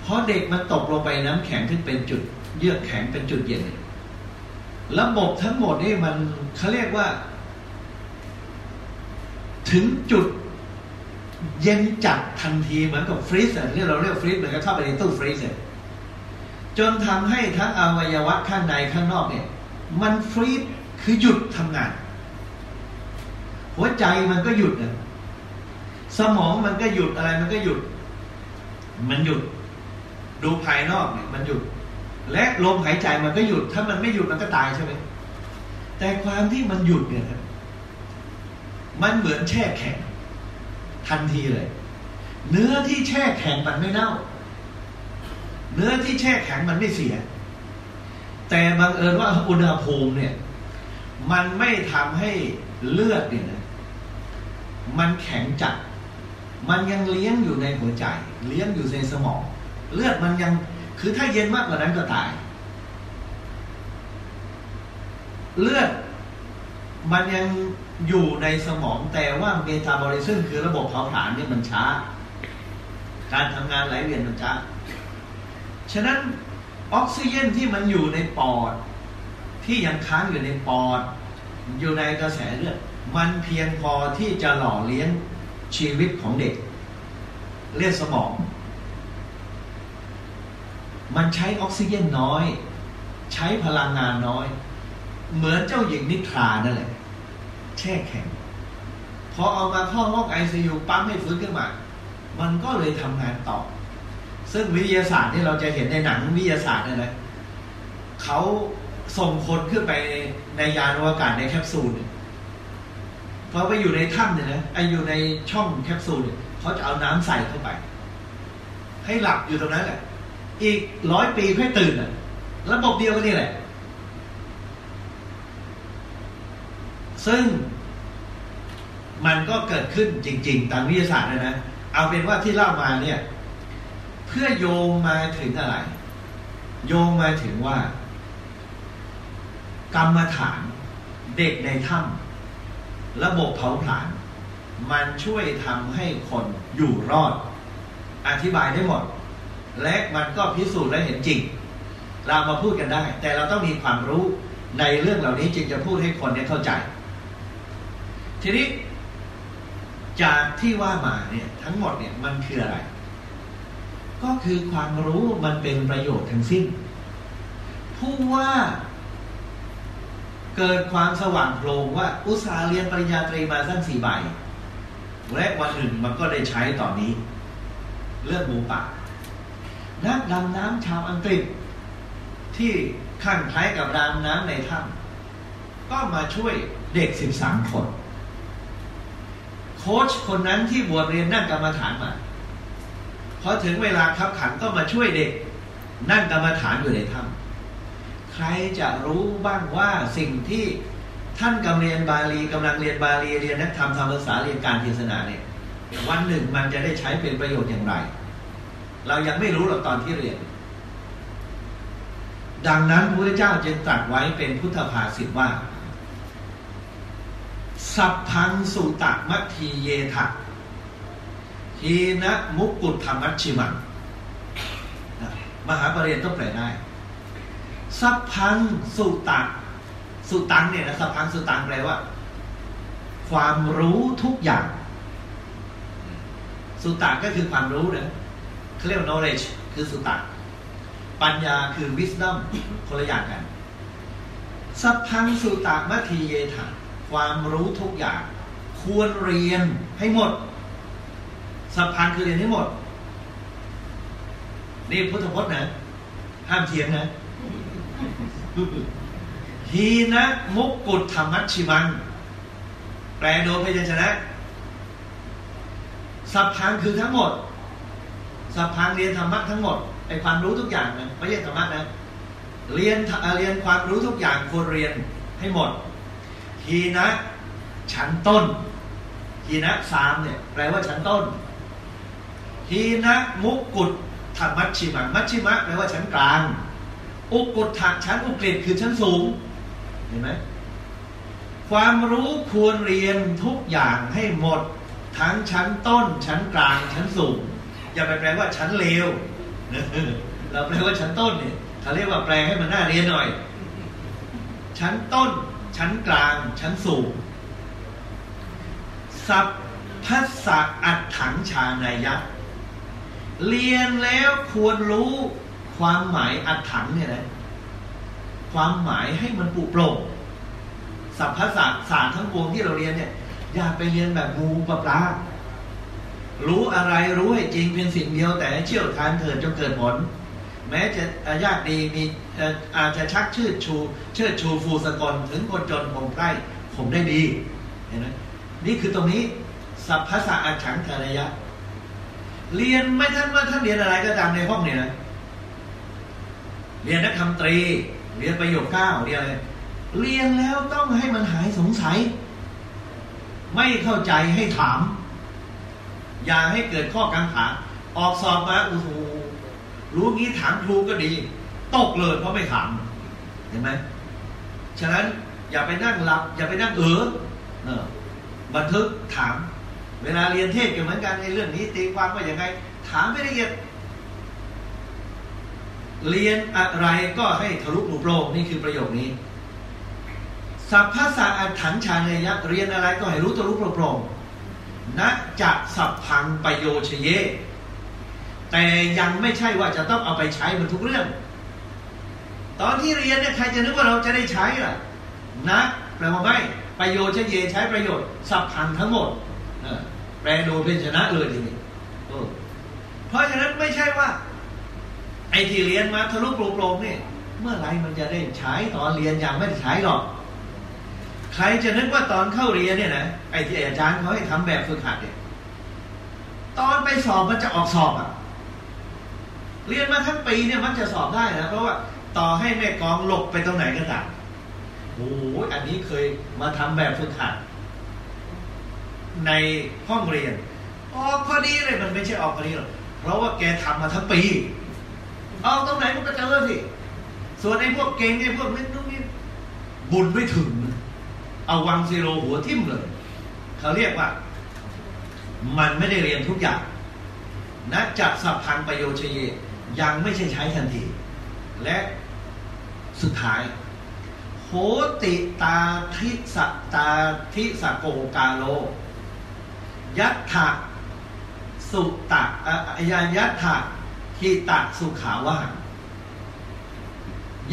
เพราะเด็กมันตกลงไปน้ำแข็งที่เป็นจุด เยือกแข็งเป็นจุดเย็น ระบบทั้งหมดนี่มันเขาเรียกว่า ถึงจุด เย็นจัดทันทีเหมือนกับฟรีซอะที่เราเรียกฟรีซเหมือนกับเข้าไปในตู้ฟรีซเนี่ยจนทำให้ทั้งอวัยวะข้างในข้างนอกเนี่ย มันฟรีซคือหยุดทำงาน หัวใจมันก็หยุดนะสมองมันก็หยุดอะไรมันก็หยุด มันหยุด ดูภายนอกเนี่ย มันหยุด และลมหายใจมันก็หยุด ถ้ามันไม่หยุดมันก็ตายใช่ไหมแต่ความที่มันหยุดเนี่ยมันเหมือนแช่แข็ง ทันทีเลย เนื้อที่แช่แข็งมันไม่เน่า เนื้อที่แช่แข็งมันไม่เสีย แต่บังเอิญว่าอุณหภูมิเนี่ย มันไม่ทำให้เลือดเนี่ยนะมันแข็งจัด มันยังเลี้ยงอยู่ในหัวใจ เลี้ยงอยู่ในสมอง เลือดมันยังคือถ้าเย็นมากกว่านั้นก็ตาย เลือด มันยังอยู่ในสมองแต่ว่าเมตาบอลิซึมคือระบบเผาผลาญเนี่ยมันช้า การทำงานไหลเวียนมันช้า ฉะนั้นออกซิเจนที่มันอยู่ในปอด ที่ยังค้างอยู่ในปอด อยู่ในกระแสเลือดมันเพียงพอที่จะหล่อเลี้ยงชีวิตของเด็ก เลือดสมอง มันใช้ออกซิเจนน้อย ใช้พลังงานน้อย เหมือนเจ้าหญิงนิทรานั่นแหละ แช่แข็งพอเอามาเข้าห้องไอซียูปั๊มให้ฟื้นขึ้นมา มันก็เลยทำงานต่อ ซึ่งวิทยาศาสตร์ที่เราจะเห็นในหนังวิทยาศาสตร์นั่นแหละเขาส่งคนขึ้นไปในยานอวกาศในแคปซูลพอไปอยู่ในถ้ำเนี่ยนะไออยู่ในช่องแคปซูลเขาจะเอาน้ำใส่เข้าไป ให้หลับอยู่ตรงนั้นแหละอีกร้อยปีค่อยตื่นอะระบบเดียวกันนี่แหละ ซึ่งมันก็เกิดขึ้นจริง ๆ ตามวิทยาศาสตร์นะนะ เอาเป็นว่าที่เล่ามาเนี่ย เพื่อโยงมาถึงอะไร โยงมาถึงว่า กรรมฐานเด็กในถ้ำระบบเผาผลาญมันช่วยทำให้คนอยู่รอด อธิบายได้หมด และมันก็พิสูจน์และเห็นจริง เรามาพูดกันได้ แต่เราต้องมีความรู้ในเรื่องเหล่านี้จึงจะพูดให้คนได้เข้าใจ ทีนี้ จากที่ว่ามาเนี่ยทั้งหมดเนี่ยมันคืออะไร ก็คือความรู้มันเป็นประโยชน์ทั้งสิ้น ผู้ว่าเกิดความสว่างโพลงว่าอุตสาห์เรียนปริญญาตรีมาสั้นสี่ใบและวันหนึ่งมันก็ได้ใช้ตอนนี้เลือดหมูป่านักดำน้ำชาวอังกฤษ ที่ข้างคล้ายกับดำน้ำในถ้ำก็มาช่วยเด็กสิบสามคน โค้ชคนนั้นที่บวชเรียนนั่งกรรมฐานมาพอถึงเวลาขับขันก็มาช่วยเด็ก นั่งกรรมฐานอยู่ในถ้ำใครจะรู้บ้างว่าสิ่งที่ท่านกำเรียนบาลีกำลังเรียนบาลีเรียนนักธรรมธรรมภาษาเรียนการเทศนาเนี่ยวันหนึ่งมันจะได้ใช้เป็นประโยชน์อย่างไร เรายังไม่รู้หรอกตอนที่เรียน ดังนั้นพระพุทธเจ้าจึงตรัสไว้เป็นพุทธภาษิตว่า สัพพังสุตะมัทีเยทะทีนะมุกุฏธรรมชิมังมหาปรริญญาต้องแปลได้ สัพพังสุตังสุตังเนี่ยนะสัพพังสุตังแปลว่า ความรู้ทุกอย่าง สุตังก็คือความรู้นะเขาเรียก knowledge คือสุตังปัญญาคือ wisdom คนละอย่างกัน สัพพังสุตมัทีเยถา ความรู้ทุกอย่าง ควรเรียนให้หมดสัพพังคือเรียนให้หมด นี่พุทธพจน์นะ ห้ามเถียงนะฮีนะมุกกุฏธรรมัชิมังแปลโดยพยัญชนะ สัพพังคือทั้งหมด สัพพังเรียนธรรมะทั้งหมดไอความรู้ทุกอย่างนะไม่ใช่ธรรมะนะ เรียนเรียนความรู้ทุกอย่างควรเรียนให้หมด ฮีนะชั้นต้นฮีนะสามเนี่ยแปลว่าชั้นต้นฮีนะมุกุฏธรรมัชิมังมัชชิมะแปลว่าชั้นกลาง อุกุฏถักชั้นอุกฤษคือชั้นสูง เห็นไหมความรู้ควรเรียนทุกอย่างให้หมด ทั้งชั้นต้น ชั้นกลาง ชั้นสูง อย่าไปแปลว่าชั้นเลวเราแปลว่าชั้นต้นเนี่ยเขาเรียกว่าแปลให้มันน่าเรียนหน่อย ชั้นต้น ชั้นกลาง ชั้นสูง สัพพัสสะอัดถังชานายะเรียนแล้วควรรู้ความหมายอัดถังเนี่ยนะความหมายให้มันปุโปร่งสัพพศาสตร์ศาสตร์ทั้งปวงที่เราเรียนเนี่ย อย่าไปเรียนแบบงูปลาปลารู้อะไรรู้ให้จริงเป็นสิ่งเดียวแต่เชี่ยวชาญเถิดจนเกิดผล แม้จะยากดีมีอาจจะชักชื่อชูเชิดชูฟูสกลถึงคนจนผมใกล้ผมได้ดีเห็นไหมนี่คือตรงนี้สัพพะอัฉังทารยะ เรียนไม่ท่านว่าท่านเรียนอะไรก็ตามในห้องเนี่ยนะเรียนนักคำตรี เรียนประโยคเก้าเรียนอะไรเรียนแล้วต้องให้มันหายสงสัย ไม่เข้าใจให้ถาม อย่าให้เกิดข้อกังขา ออกสอบมาโอ้โห รู้งี้ถามครูก็ดีตกเลยเพราะไม่ถามเห็นไหมฉะนั้นอย่าไปนั่งหลับ อย่าไปนั่งเออเออบันทึกถาม เวลาเรียนเทศก็เหมือนกันในเรื่องนี้ตีความว่าอย่างไง ถามไม่ละเอียดเรียนอะไรก็ให้ทะลุหนูโปร่งนี่คือประโยคนี้สัพพะสะอัฏฐันชาเนยะเรียนอะไรก็ให้รู้ทะลุโปร่งนะจะสัพพังประโยชเย แต่ยังไม่ใช่ว่าจะต้องเอาไปใช้มันทุกเรื่อง ตอนที่เรียนเนี่ยใครจะนึกว่าเราจะได้ใช้ล่ะนะแปลว่าไม่ประโยชน์เฉยใช้ประโยชน์สับพังทั้งหมดแปลโดเป็นชนะเลยทีนี้เพราะฉะนั้นไม่ใช่ว่า ไอ้ที่เรียนมาทะลุโปร่งเนี่ยเมื่อไรมันจะได้ใช้ตอนเรียนยังไม่ได้ใช้หรอก ใครจะนึกว่าตอนเข้าเรียนเนี่ยนะไอ้ที่อาจารย์เขาให้ทำแบบฝึกหัดเนี่ยตอนไปสอบมันจะออกสอบอะ เรียนมาทั้งปีเนี่ยมันจะสอบได้นะเพราะว่าต่อให้แม่กองหลบไปตรงไหนก็ตามโอ้โหอันนี้เคยมาทำแบบฝึกหัดในห้องเรียนออกพอดีเลยมันไม่ใช่ออกพอดีหรอกเพราะว่าแกทำมาทั้งปีออกตรงไหนมันก็เจอสิส่วนไอ้พวกเก่งไอ้พวกนี้ตรงนี้บุญไม่ถึง เอาวังซีโรหัวทิ่มเลยเขาเรียกว่า มันไม่ได้เรียนทุกอย่างนะจักสัพพันประโยชเย ยังไม่ใช่ใช้ทันที และสุดท้าย โหติตาทิสตาทิสโกกาโล ยัตถะสุตะยายัตถะทิตะสุขาวะ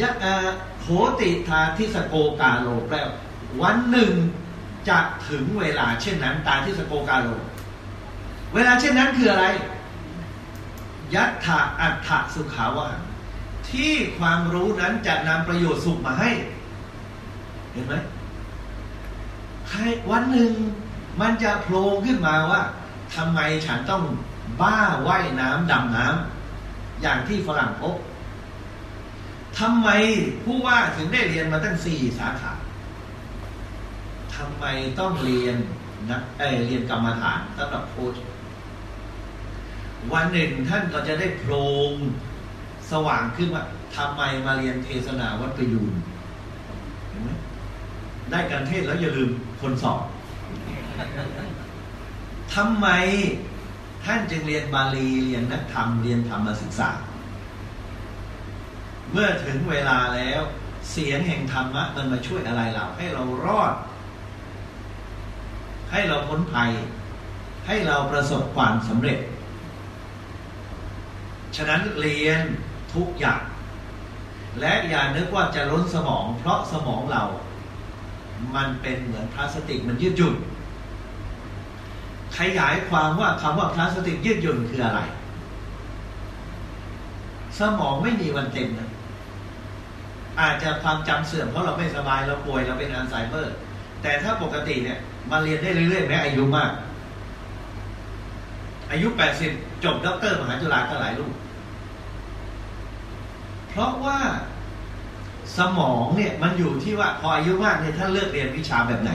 ยะโหติทาทิสโกกาโลแปลวันหนึ่งจะถึงเวลาเช่นนั้น ตาทิสโกกาโล เวลาเช่นนั้นคืออะไร ยัตถะอัฏฐสุขาวะที่ความรู้นั้นจะนำประโยชน์สุขมาให้ เห็นไหมใครวันหนึ่งมันจะโผล่ขึ้นมาว่าทำไมฉันต้องบ้าว่ายน้ำดำน้ำอย่างที่ฝรั่งพบทำไมผู้ว่าถึงได้เรียนมาตั้งสี่สาขาทำไมต้องเรียนนะเอเรียนกรรมฐานสำหรับโค้ช วันหนึ่งท่านก็จะได้โพรงสว่างขึ้นว่าทำไมมาเรียนเทศนาวัดประยูนเห็นไหมได้การเทศแล้วอย่าลืมคนสอบทำไมท่านจึงเรียนบาลีเรียนนักธรรมเรียนธรรมศึกษา เมื่อถึงเวลาแล้ว เสียงแห่งธรรมะมันมาช่วยอะไรเราให้เรารอด ให้เราพ้นภัย ให้เราประสบความสำเร็จ ฉะนั้นเรียนทุกอย่าง และอย่านึกว่าจะล้นสมอง เพราะสมองเรา มันเป็นเหมือนพลาสติกมันยืดหยุ่น ขยายความว่าคำว่าพลาสติกยืดหยุ่นคืออะไร สมองไม่มีวันเต็มนะอาจจะความจำเสื่อมเพราะเราไม่สบายเราป่วยเราเป็นอัลไซเมอร์ แต่ถ้าปกติเนี่ยมาเรียนได้เรื่อยๆแม้อายุมาก อายุแปดสิบจบด็อกเตอร์มหาจุฬาก็หลายรูป เพราะว่าสมองเนี่ยมันอยู่ที่ว่าพออายุมากเนี่ยท่านเลือกเรียนวิชาแบบไหน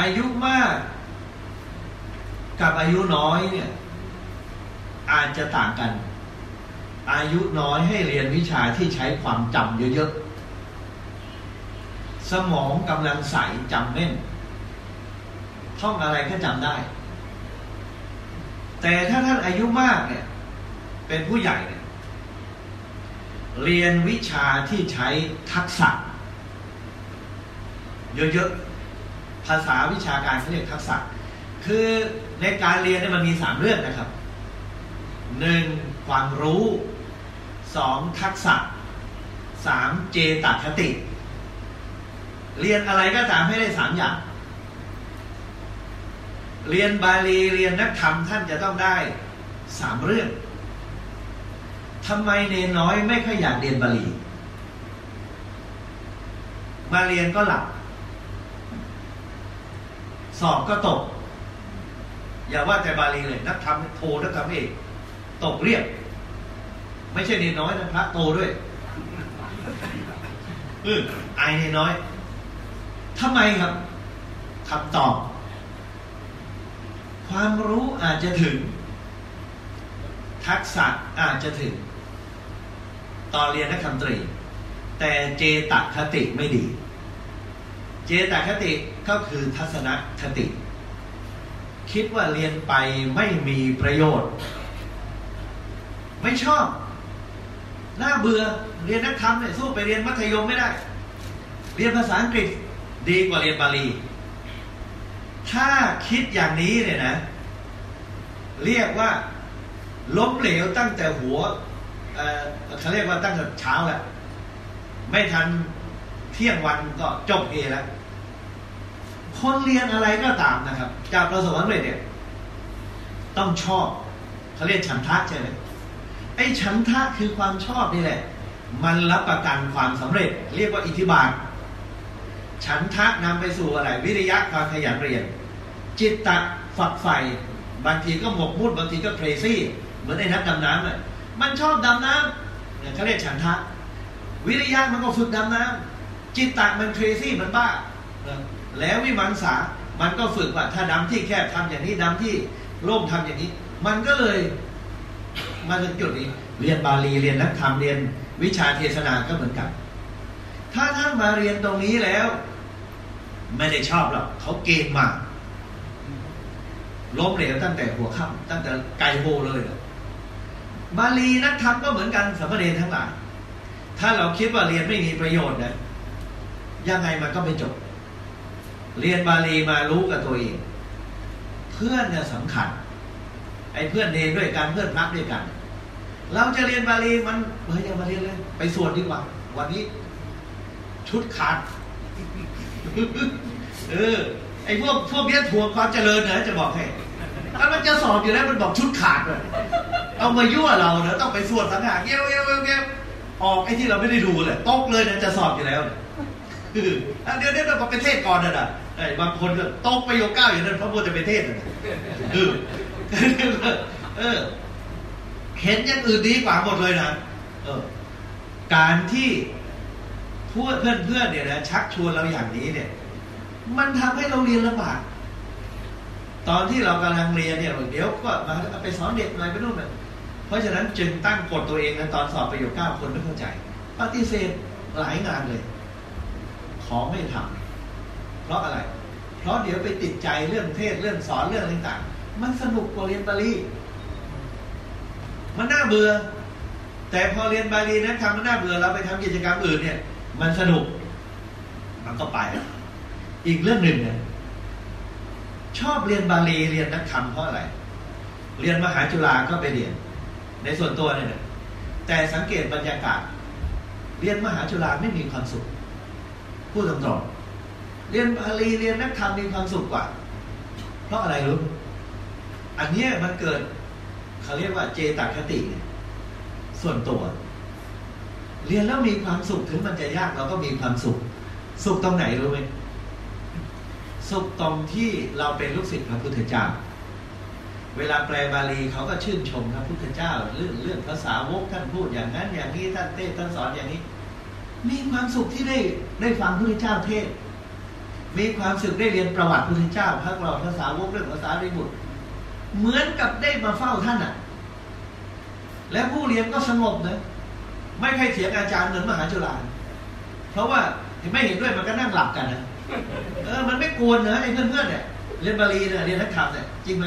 อายุมากกับอายุน้อยเนี่ยอาจจะต่างกัน อายุน้อยให้เรียนวิชาที่ใช้ความจำเยอะๆ สมองกำลังใสจำแม่น ท่องอะไรก็จำได้ แต่ถ้าท่านอายุมากเนี่ย เป็นผู้ใหญ่เนี่ยเรียนวิชาที่ใช้ทักษะ เยอะๆ ภาษาวิชาการเขาเรียกทักษะ คือในการเรียนเนี่ยมันมีสามเรื่องนะครับหนึ่งความรู้สองทักษะสามเจตคติ เรียนอะไรก็ตามให้ได้สามอย่าง เรียนบาลีเรียนนักธรรมท่านจะต้องได้สามเรื่อง ทำไมเนนน้อยไม่ค่อยอยากเรียนบาลี มาเรียนก็หลับ สอบก็ตก อย่าว่าแต่บาลีเลย นักธรรมโทนักธรรมเอกตกเรียบ ไม่ใช่เนนน้อยนะพระโตด้วยเออไอเนนน้อยทำไมครับคำตอบ ความรู้อาจจะถึง ทักษะอาจจะถึง ตอนเรียนนักคำตรี แต่เจตคติไม่ดี เจตคติก็คือทัศนคติ คิดว่าเรียนไปไม่มีประโยชน์ ไม่ชอบ น่าเบื่อเรียนนักธรรมเนี่ยสู้ไปเรียนมัธยมไม่ได้ เรียนภาษาอังกฤษดีกว่าเรียนบาลี ถ้าคิดอย่างนี้เนี่ยนะ เรียกว่าล้มเหลวตั้งแต่หัว เขาเรียกว่าตั้งแต่เช้าแหละไม่ทันเที่ยงวันก็จบเอแล้วคนเรียนอะไรก็ตามนะครับ จากประสบความสำเร็จเนี่ยต้องชอบเขาเรียกฉันทะใช่ไหมไอ้ฉันทะคือความชอบนี่แหละ มันรับประกันความสำเร็จ เรียกว่าอิทธิบาท ฉันทะนำไปสู่อะไร วิริยะความขยันเรียน จิตตะฝักใฝ่บางทีก็หมกมุ่นบางทีก็เครซี่ เหมือนไอ้นักดำน้ำเลย มันชอบดำน้ำเนี่ยเขาเรียกฉันทะ วิริยะมันก็ฝึกดำน้ำจิตตะมันเครซี่มันบ้า แล้ววิมังสา มันก็ฝึกว่าถ้าดำที่แคบทำอย่างนี้ดำที่โล่งทำอย่างนี้ มันก็เลยมาถึงจุดนี้ เรียนบาลีเรียนนักธรรมเรียนวิชาเทศนาก็เหมือนกัน ถ้าท่านมาเรียนตรงนี้แล้ว ไม่ได้ชอบหรอกเขาเกณฑ์มาล้มเหลวตั้งแต่หัวค่ำตั้งแต่ไกลโฮเลย บาลีนักธรรมก็เหมือนกันสมณเณรทั้งหลายถ้าเราคิดว่าเรียนไม่มีประโยชน์นะยังไงมันก็ไม่จบ เรียนบาลีมารู้กับตัวเองเพื่อนเนี่ยสำคัญ ไอ้เพื่อนเรียนด้วยกันเพื่อนพักด้วยกัน เราจะเรียนบาลีมันเฮ้ยอย่ามาเรียนเลย ไปสวดดีกว่า วันนี้ ชุดขาดเออไอ้พวกพวกเนี้ยถ่วงความเจริญเนะจะบอกให้ ถ้ามันจะสอบอยู่แล้วมันบอกชุดขาดเลยเอามายั่วเราเนอะต้องไปสวดสังหารเงี้ยวเงี้ยวเงี้ยวออกไอ้ที่เราไม่ได้ดูเลยตกเลยนะจะสอบอยู่แล้วเดี๋ยวเดี๋ยวเราไปเทศก่อนนะไอ้บางคนก็ตกประโยคเก้าอย่างนั้นพระพุทธจะไปเทศนะเออเออ เห็นอย่างอื่นดีกว่าหมดเลยนะเออ การที่เพื่อนเพื่อนเนี่ยนะชักชวนเราอย่างนี้เนี่ย มันทำให้เราเรียนลำบาก ตอนที่เรากำลังเรียนเนี่ยเดี๋ยวก็มาไปสอนเด็กหน่อยไปนู่นน่ะเพราะฉะนั้นจึงตั้งกฎตัวเองนะตอนสอบประโยคเก้าคนไม่เข้าใจ ปฏิเสธหลายงานเลย ขอไม่ทำเพราะอะไร เพราะเดี๋ยวไปติดใจเรื่องเทศเรื่องสอนเรื่องต่างๆ มันสนุกกว่าเรียนบาลีมันน่าเบื่อ แต่พอเรียนบาลีนะทำมันน่าเบื่อเราไปทำกิจกรรมอื่นเนี่ย มันสนุก มันก็ไป อีกเรื่องหนึ่งเนี่ย ชอบเรียนบาลีเรียนนักธรรมเพราะอะไร เรียนมหาจุฬาก็ไปเรียน ในส่วนตัวเนี่ยแต่สังเกตบรรยากาศ เรียนมหาจุฬาไม่มีความสุขพูดตรงๆเรียนบาลีเรียนนักธรรมมีความสุขกว่า เพราะอะไรรู้อันนี้มันเกิดเขาเรียกว่าเจตคติส่วนตัว เรียนแล้วมีความสุขถึงมันจะยากเราก็มีความสุข สุขตรงไหนรู้ไหม สุขตรงที่เราเป็นลูกศิษย์พระพุทธเจ้า เวลาแปลบาลีเขาก็ชื่นชมพระพุทธเจ้า เรื่องเรื่องภาษาวกท่านพูดอย่างนั้นอย่างนี้ท่านเทศท่านสอนอย่างนี้ มีความสุขที่ได้ได้ฟังพระพุทธเจ้าเทศ มีความสุขได้เรียนประวัติพระพุทธเจ้าพระเราภาษาวกเรื่องภาษาริบุตร เหมือนกับได้มาเฝ้าท่านอะ และผู้เรียนก็สงบนะไม่ใครเสียงอาจารย์เหมือนมหาจุฬาเพราะว่าไม่เห็นด้วยมันก็นั่งหลับกันนะ เออมันไม่กวนนะไอ้เพื่อนๆเนี่ยเรียนบาลีเนี่ยเรียนนักธรรมเนี่ยจริงไหม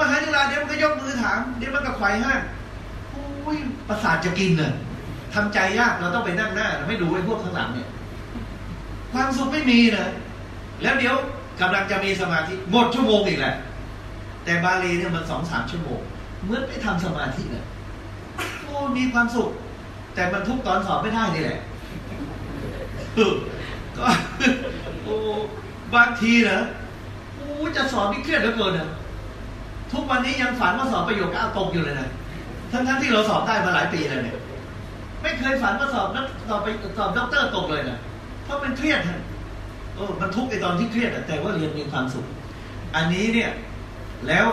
มหาจุฬาเดี๋ยวมันก็ยกมือถามเดี๋ยวมันก็ไขว่ห้างโอ้ยประสาทจะกินเนี่ยทำใจยากเราต้องไปนั่งหน้าเราไม่ดูไอ้พวกข้างหลังเนี่ย ความสุขไม่มีนะแล้วเดี๋ยวกำลังจะมีสมาธิหมดชั่วโมงอีกแหละแต่บาลีเนี่ยมันสองสามชั่วโมงเหมือนไปทำสมาธิเลยโอ้มีความสุข แต่มันทุกตอนสอบไม่ได้นี่แหละก็ โอ้บางทีนะโอ้จะสอบนี่เครียดเหลือเกินนะทุกวันนี้ยังฝันว่าสอบประโยคเก้าตกอยู่เลยนะทั้งทั้งที่เราสอบได้มาหลายปีแล้วเนี่ย ไม่เคยฝันว่าสอบนักสอบไปสอบด็อกเตอร์ตกเลยนะเพราะมันเครียดฮะโอ้มันทุกข์ในตอนที่เครียดแต่ว่าเรียนมีความสุข อันนี้เนี่ยแล้ว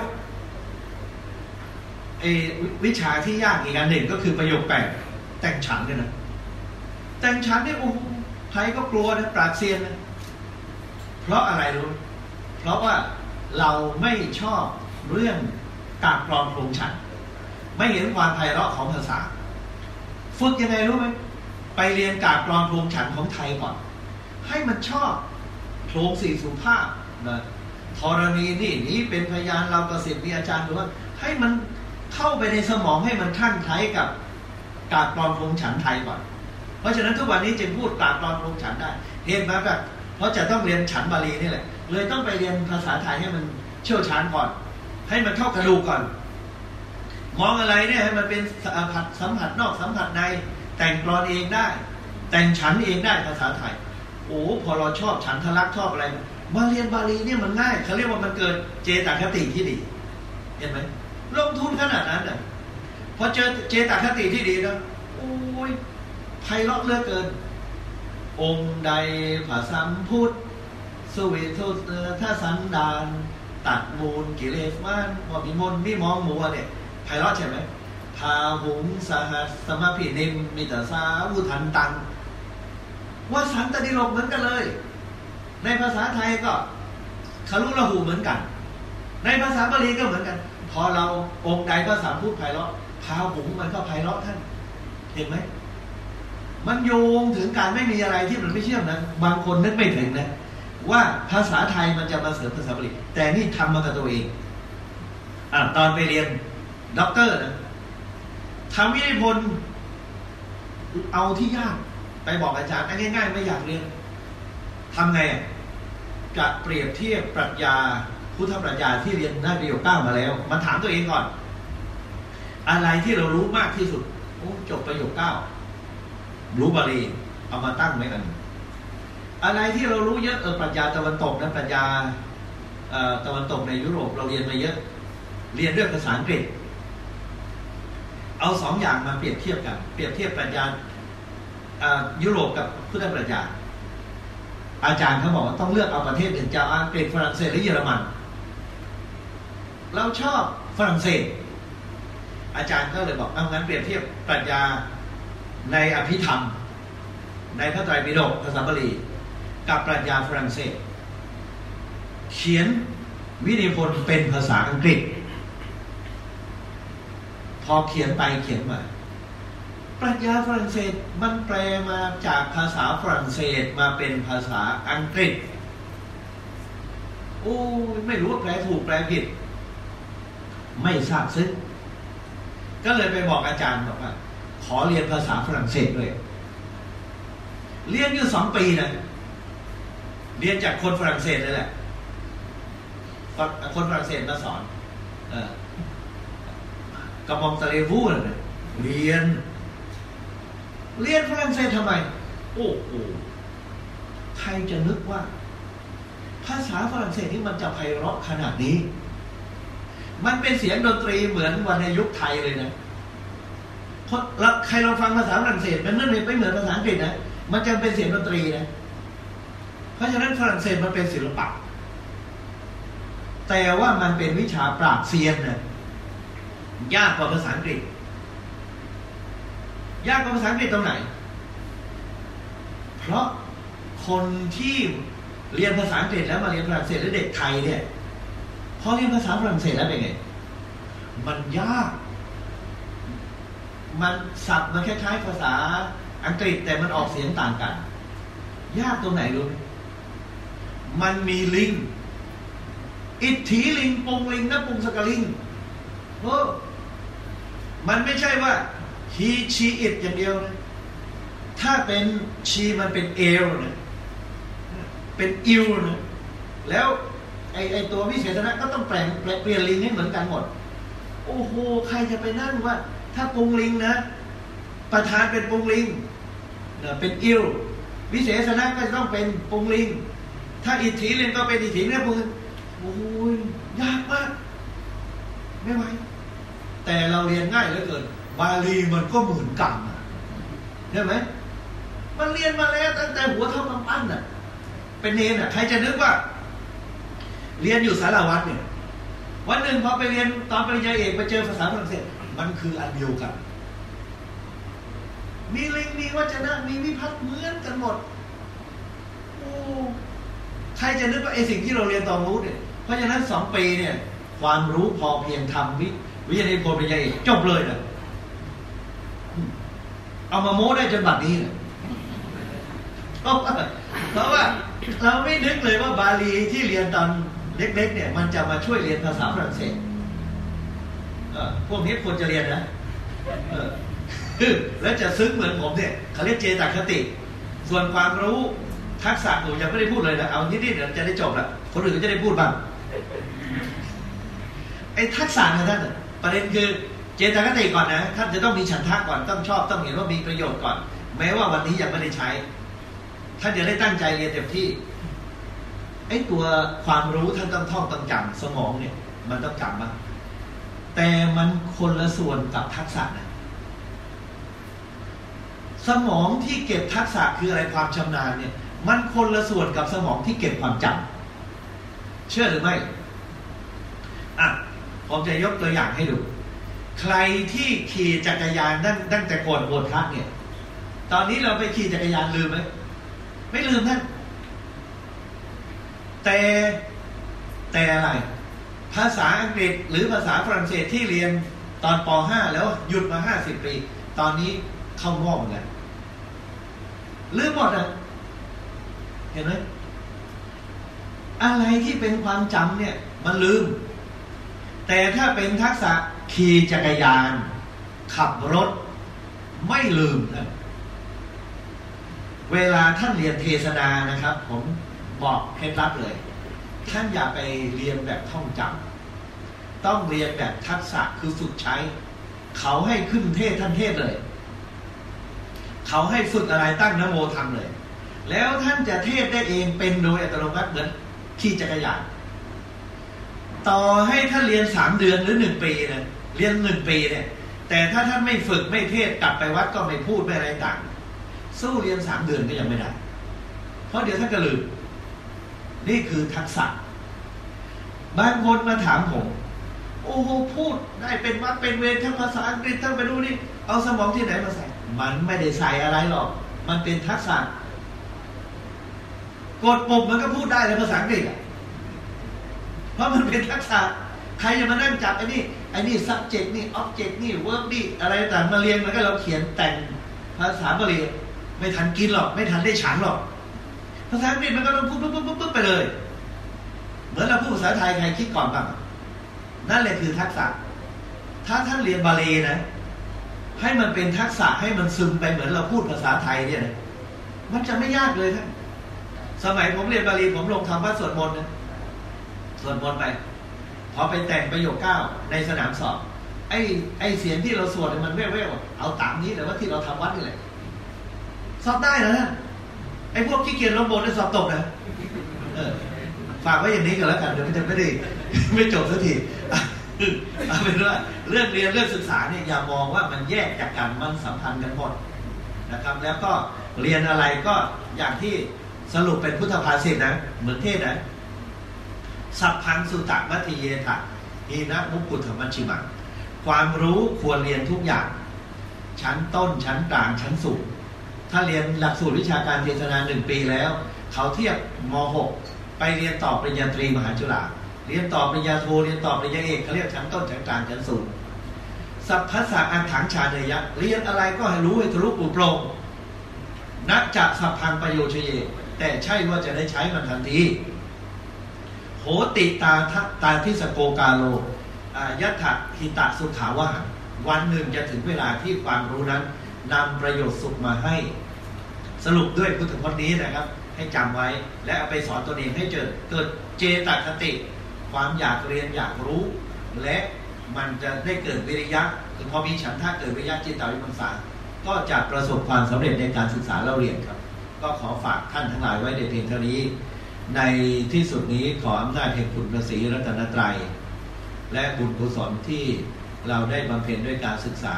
ไอ้วิชาที่ยากอีกอันหนึ่งก็คือประโยคแปดแต่งฉันท์เนี่ยนะแต่งฉันท์เนี่ยโอ้ใครก็กลัวนะปราบเซียนนะ เพราะอะไรรู้ เพราะว่าเราไม่ชอบเรื่องกากกรองโครงฉันไม่เห็นความไพเราะของภาษา ฝึกยังไงรู้ไหมไปเรียนกากกรองโครงฉันของไทยก่อน ให้มันชอบโครงสี่สุภาพนะธรณีนี่นี้เป็นพยานเรากระสิบมีอาจารย์หรือว่า ให้มันเข้าไปในสมองให้มันขั้นไคล้กับกากกรองโครงฉันไทยก่อน เพราะฉะนั้นทุกวันนี้จึงพูดกากกรองโครงฉันได้ เหตุมแบบ เพราะจะต้องเรียนฉันบาลีนี่แหละ เลยต้องไปเรียนภาษาไทยให้มันเชี่ยวชาญก่อน ให้มันเข้ากระดูกก่อน มองอะไรเนี่ยให้มันเป็นสัมผัสสัมผัสนอกสัมผัสใน แต่งกรอนเองได้ แต่งฉันเองได้ภาษาไทย โอ้พอเราชอบฉันทลักชอบอะไรมาเรียนบาลีเนี่ยมันง่ายเขาเรียกว่ามันเกิดเจตคติที่ดี เห็นไหมลงทุนขนาดนั้นน่ะพอเจอเจตคติที่ดีแล้วโอ้ยไพเราะเลือเกิน องค์ใดผาสัมพุทธสวิทุตถ้าสันดาน ตัดมูลกิเลสมันว่มีมนมีมองมัวเนี่ยไพเราะใช่ไหมพาหุงสหัสสมาพินิมมิตรสาวุทันตังว่าสันตดิลกเหมือนกันเลย ในภาษาไทยก็คารุละหูเหมือนกัน ในภาษาบาลีก็เหมือนกัน พอเราองค์ใดภาษาพูดไพเราะพาหุงมันก็ไพเราะท่าน เห็นไหม มันโยงถึงการไม่มีอะไรที่มันไม่เชื่อมนะบางคนนึกไม่ถึงนะว่าภาษาไทยมันจะมาเสริมภาษาบาลีแต่นี่ทำมากับตัวเองอะตอนไปเรียนด็อกเตอร์นะทำวิทยพลเอาที่ยากไปบอกอาจารย์ง่ายๆ ไม่อยากเรียนทำไงจะเปรียบเทียบปรัชญาพุทธปรัชญาที่เรียนได้ประโยคเก้ามาแล้วมาถามตัวเองก่อน อะไรที่เรารู้มากที่สุดโอ้จบประโยคเก้า รู้บาลีเอามาตั้งไว้กัน อะไรที่เรารู้เยอะเออปรัชญาตะวันตกนะปรัชญาตะวันตกในยุโรปเราเรียนมาเยอะ เรียนเรื่องภาษาอังกฤษ เอาสองอย่างมาเปรียบเทียบกัน เปรียบเทียบปรัชญายุโรปกับพุทธปรัชญาอาจารย์เขาบอกว่าต้องเลือกเอาประเทศหนึ่งจะอังกฤษฝรั่งเศสหรือเยอรมัน เราชอบฝรั่งเศส อาจารย์ก็เลยบอกเอางั้นเปรียบเทียบปรัชญา ในอภิธรรม ในพระไตรปิฎกภาษาบาลีกับปรัชญาฝรั่งเศส เขียนวินิพนธ์เป็นภาษาอังกฤษ พอเขียนไปเขียนมาปรัชญาฝรั่งเศสมันแปลมาจากภาษาฝรั่งเศสมาเป็นภาษาอังกฤษโอ้ไม่รู้ว่าแปลถูกแปลผิด ไม่ทราบซึ้งก็เลยไปบอกอาจารย์บอกว่า ขอเรียนภาษาฝรั่งเศสด้วย เรียนอยู่สองปีนะเรียนจากคนฝรั่งเศสเลยแหละคนฝรั่งเศสมาสอนกระมองตะเลวูเลยเรียน เรียนฝรั่งเศสทำไม โอ้โหใครจะนึกว่า ภาษาฝรั่งเศสนี่มันจะไพเราะขนาดนี้ มันเป็นเสียงดนตรีเหมือนวันในยุคไทยเลยนะ เพราะใครลองฟังภาษาฝรั่งเศสมันไม่ไม่เหมือนภาษาอังกฤษนะมันจะเป็นเสียงดนตรีนะเพราะฉะนั้นฝรั่งเศสมันเป็นศิลปะ แต่ว่ามันเป็นวิชาปราบเซียนนะยากกว่าภาษาอังกฤษ ยากกว่าภาษาอังกฤษตรงไหน เพราะคนที่เรียนภาษาอังกฤษแล้วมาเรียนฝรั่งเศสหรือเด็กไทยเนี่ยพอเรียนภาษาฝรั่งเศสแล้วเป็นไง มันยาก มันศัพท์มันคล้ายๆภาษาอังกฤษแต่มันออกเสียงต่างกัน ยากตรงไหนรู้ไหมมันมีลิง อิทธิลิงปงลิงนะปงสกลิงโอ้มันไม่ใช่ว่า he she it อย่างเดียวนะถ้าเป็นชีมันเป็นเอลนะเป็นอิวนะแล้วไอไอตัววิเศษนะก็ต้องแปลงเปลี่ยนลิงให้เหมือนกันหมด โอ้โห ใครจะไปนั่งว่า ถ้าปรุงลิงนะประธานเป็นปรุงลิงเป็นอิววิเศษนะก็จะต้องเป็นปรุงลิง ถ้าอิทธิลิงก็เป็นอิทธิเนี่ยปรุงโอ้ยยากมาก ไม่ไหวแต่เราเรียนง่ายเหลือเกินบาลีมันก็เหมือนกันใช่ไหมมันเรียนมาแล้วตั้งแต่หัวเท่ากำปั้นน่ะ เป็นเนนอะ ใครจะนึกว่า เรียนอยู่สารวัตรเนี่ย วันหนึ่งพอไปเรียนตอนปริญญาเอกไปเจอภาษาฝรั่งเศส มันคืออันเดียวกัน มีลิงมีวัจนะ มีวิพัฒน์เหมือนกันหมดโอ้ใครจะนึกว่าไอ้สิ่งที่เราเรียนตอนรู้เนี่ย เพราะฉะนั้นสองปีเนี่ย ความรู้พอเพียงทำวิวิทยานิพนธ์ปริญญาเอกจบเลยนะเอามาโม้ได้จนบัดนี้เลยเพราะว่าเพราะว่าเราไม่นึกเลยว่าบาลีที่เรียนตอนเล็ก ๆ เนี่ย มันจะมาช่วยเรียนภาษาฝรั่งเศส พวกนี้ควรจะเรียนนะแล้วจะซึ้งเหมือนผมเนี่ยเขาเรียกเจตคติ ส่วนความรู้ทักษะหนูยังไม่ได้พูดเลยนะเอานิดๆเดี๋ยวจะได้จบละคนอื่นก็จะได้พูดบ้างไอ้ทักษะนะท่านประเด็นคือเจตคติก่อนนะท่านจะต้องมีฉันทะก่อนต้องชอบต้องเห็นว่ามีประโยชน์ก่อน แม้ว่าวันนี้ยังไม่ได้ใช้ ท่านจะได้ตั้งใจเรียนเต็มที่ไอ้ตัวความรู้ท่านต้องท่องต้องจำสมองเนี่ย มันต้องจำมา แต่มันคนละส่วนกับทักษะนะสมองที่เก็บทักษะคืออะไรความชำนาญเนี่ย มันคนละส่วนกับสมองที่เก็บความจำเชื่อหรือไม่อะผมจะยกตัวอย่างให้ดู ใครที่ขี่จักรยานตั้งตั้งแต่ก่อนโบสทักเนี่ย ตอนนี้เราไปขี่จักรยานลืมไหมไม่ลืมท่านแต่แต่อะไร ภาษาอังกฤษหรือภาษาฝรั่งเศสที่เรียนตอนป .5 แล้วหยุดมาห้าสิบปี ตอนนี้เข้างอกแล้วลืมหมดอะเห็นไหมอะไรที่เป็นความจำเนี่ย มันลืม แต่ถ้าเป็นทักษะขี่จักรยาน ขับรถ ไม่ลืมนะเวลาท่านเรียนเทศนานะครับ ผมบอกเคล็ดลับเลย ท่านอย่าไปเรียนแบบท่องจำต้องเรียนแบบทักษะคือฝึกใช้ เขาให้ขึ้นเทศท่านเทศเลย เขาให้ฝึกอะไรตั้งนโมทำเลย แล้วท่านจะเทศได้เองเป็นโดยอัตโนมัติเหมือนขี่จักรยานต่อให้ท่านเรียนสามเดือนหรือหนึ่งปีเนี่ยเรียนหนึ่งปีเนี่ย แต่ถ้าท่านไม่ฝึกไม่เทศกลับไปวัดก็ไม่พูดไม่อะไรต่าง สู้เรียนสามเดือนก็ยังไม่ได้ เพราะเดี๋ยวท่านก็ลืม นี่คือทักษะ บางคนมาถามผม โอ้โหพูดได้เป็นวัดเป็นเวรทั้งภาษาอังกฤษทั้งไปดูนี่ เอาสมองที่ไหนมาใส่ มันไม่ได้ใส่อะไรหรอก มันเป็นทักษะ กดปุ่มมันก็พูดได้ในภาษาอังกฤษเพราะมันเป็นทักษะ ใครจะมานั่งจับไอ้นี่ไอ้นี่ subject นี่ object นี่ verb นี่อะไรต่างมาเรียนมันก็เราเขียนแต่งภาษาบาลีไม่ทันกินหรอก ไม่ทันได้ฉันหรอก ภาษาอังกฤษมันก็ต้องพูดปุ๊บปุ๊บปุ๊บไปเลย เหมือนเราพูดภาษาไทยใครคิดก่อนบ้างนั่นแหละคือทักษะ ถ้าท่านเรียนบาลีนะ ให้มันเป็นทักษะให้มันซึมไปเหมือนเราพูดภาษาไทยเนี่ยนะมันจะไม่ยากเลยท่านสมัยผมเรียนบาลีผมลงทำวัดสวดมนต์นะสวดมนต์ไปพอไปแต่งประโยคเก้าในสนามสอบ ไอ้ไอ้เสียงที่เราสวดมันแว่วๆเอาตามนี้เลยว่าที่เราทำวัดนี่แหละสอบได้นะ ไอ้พวกขี้เกียจลงบนเนี่ยสอบตกนะฝากไว้อย่างนี้ก็แล้วกันเดี๋ยวมันจะไม่ได้ไม่จบสักทีเอาเป็นว่าเรื่องเรียนเรื่องศึกษาเนี่ยอย่ามองว่ามันแยกจากกันมันสัมพันธ์กันหมดนะครับ แล้วก็เรียนอะไรก็อย่างที่สรุปเป็นพุทธภาษิตนะ เหมือนเทศนะสัพพังสุตตมัติเยทะอีนะมุกุฏธรรมชิมังความรู้ควรเรียนทุกอย่าง ชั้นต้นชั้นกลางชั้นสูง ถ้าเรียนหลักสูตรวิชาการเทศนาหนึ่งปีแล้ว เขาเทียบม .6 ไปเรียนต่อปริญญาตรีมหาจุฬาเรียนต่อปริญญาโทเรียนต่อปริญญาเอกเขาเรียกชั้นต้นชั้นกลางชั้นสูงสัพพะสะอันถังชาเนยะเรียนอะไรก็ให้รู้ให้ทะลุปุโปรงนักจักสัพพังประโยชน์เยแต่ใช่ว่าจะได้ใช้มันทันทีโหติตาทัตาทิสโกกาโลยัตถหิตะสุขาวหาวันหนึ่งจะถึงเวลาที่ความรู้นั้น นำประโยชน์สุขมาให้ สรุปด้วยพุทธพจน์นี้นะครับ ให้จำไว้และเอาไปสอนตัวเองให้เกิดเกิดเจตคติ ความอยากเรียนอยากรู้ และมันจะได้เกิดวิริยะคือพอมีฉันทะเกิดวิริยะจิตตวิมังสาก็จะประสบความสำเร็จในการศึกษาเราเรียนครับ ก็ขอฝากท่านทั้งหลายไว้ในเพียงเท่านี้ ในที่สุดนี้ขออำนาจแห่งคุณพระศรีรัตนตรัย และบุญกุศลที่เราได้บำเพ็ญด้วยการศึกษา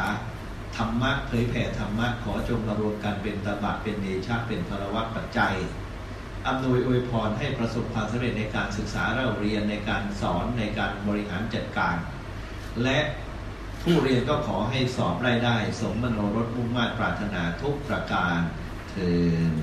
ธรรมะเผยแผ่ธรรมะขอจงมารวมกันเป็นตบะเป็นเนชาเป็นพลวัตปัจจัยอำนวยอวยพรให้ประสบความสำเร็จในการศึกษาเราเรียนในการสอนในการบริหารจัดการ และผู้เรียนก็ขอให้สอบรายได้ สมมโนรสมุ่งมา่ปรารถนาทุกประการเถิด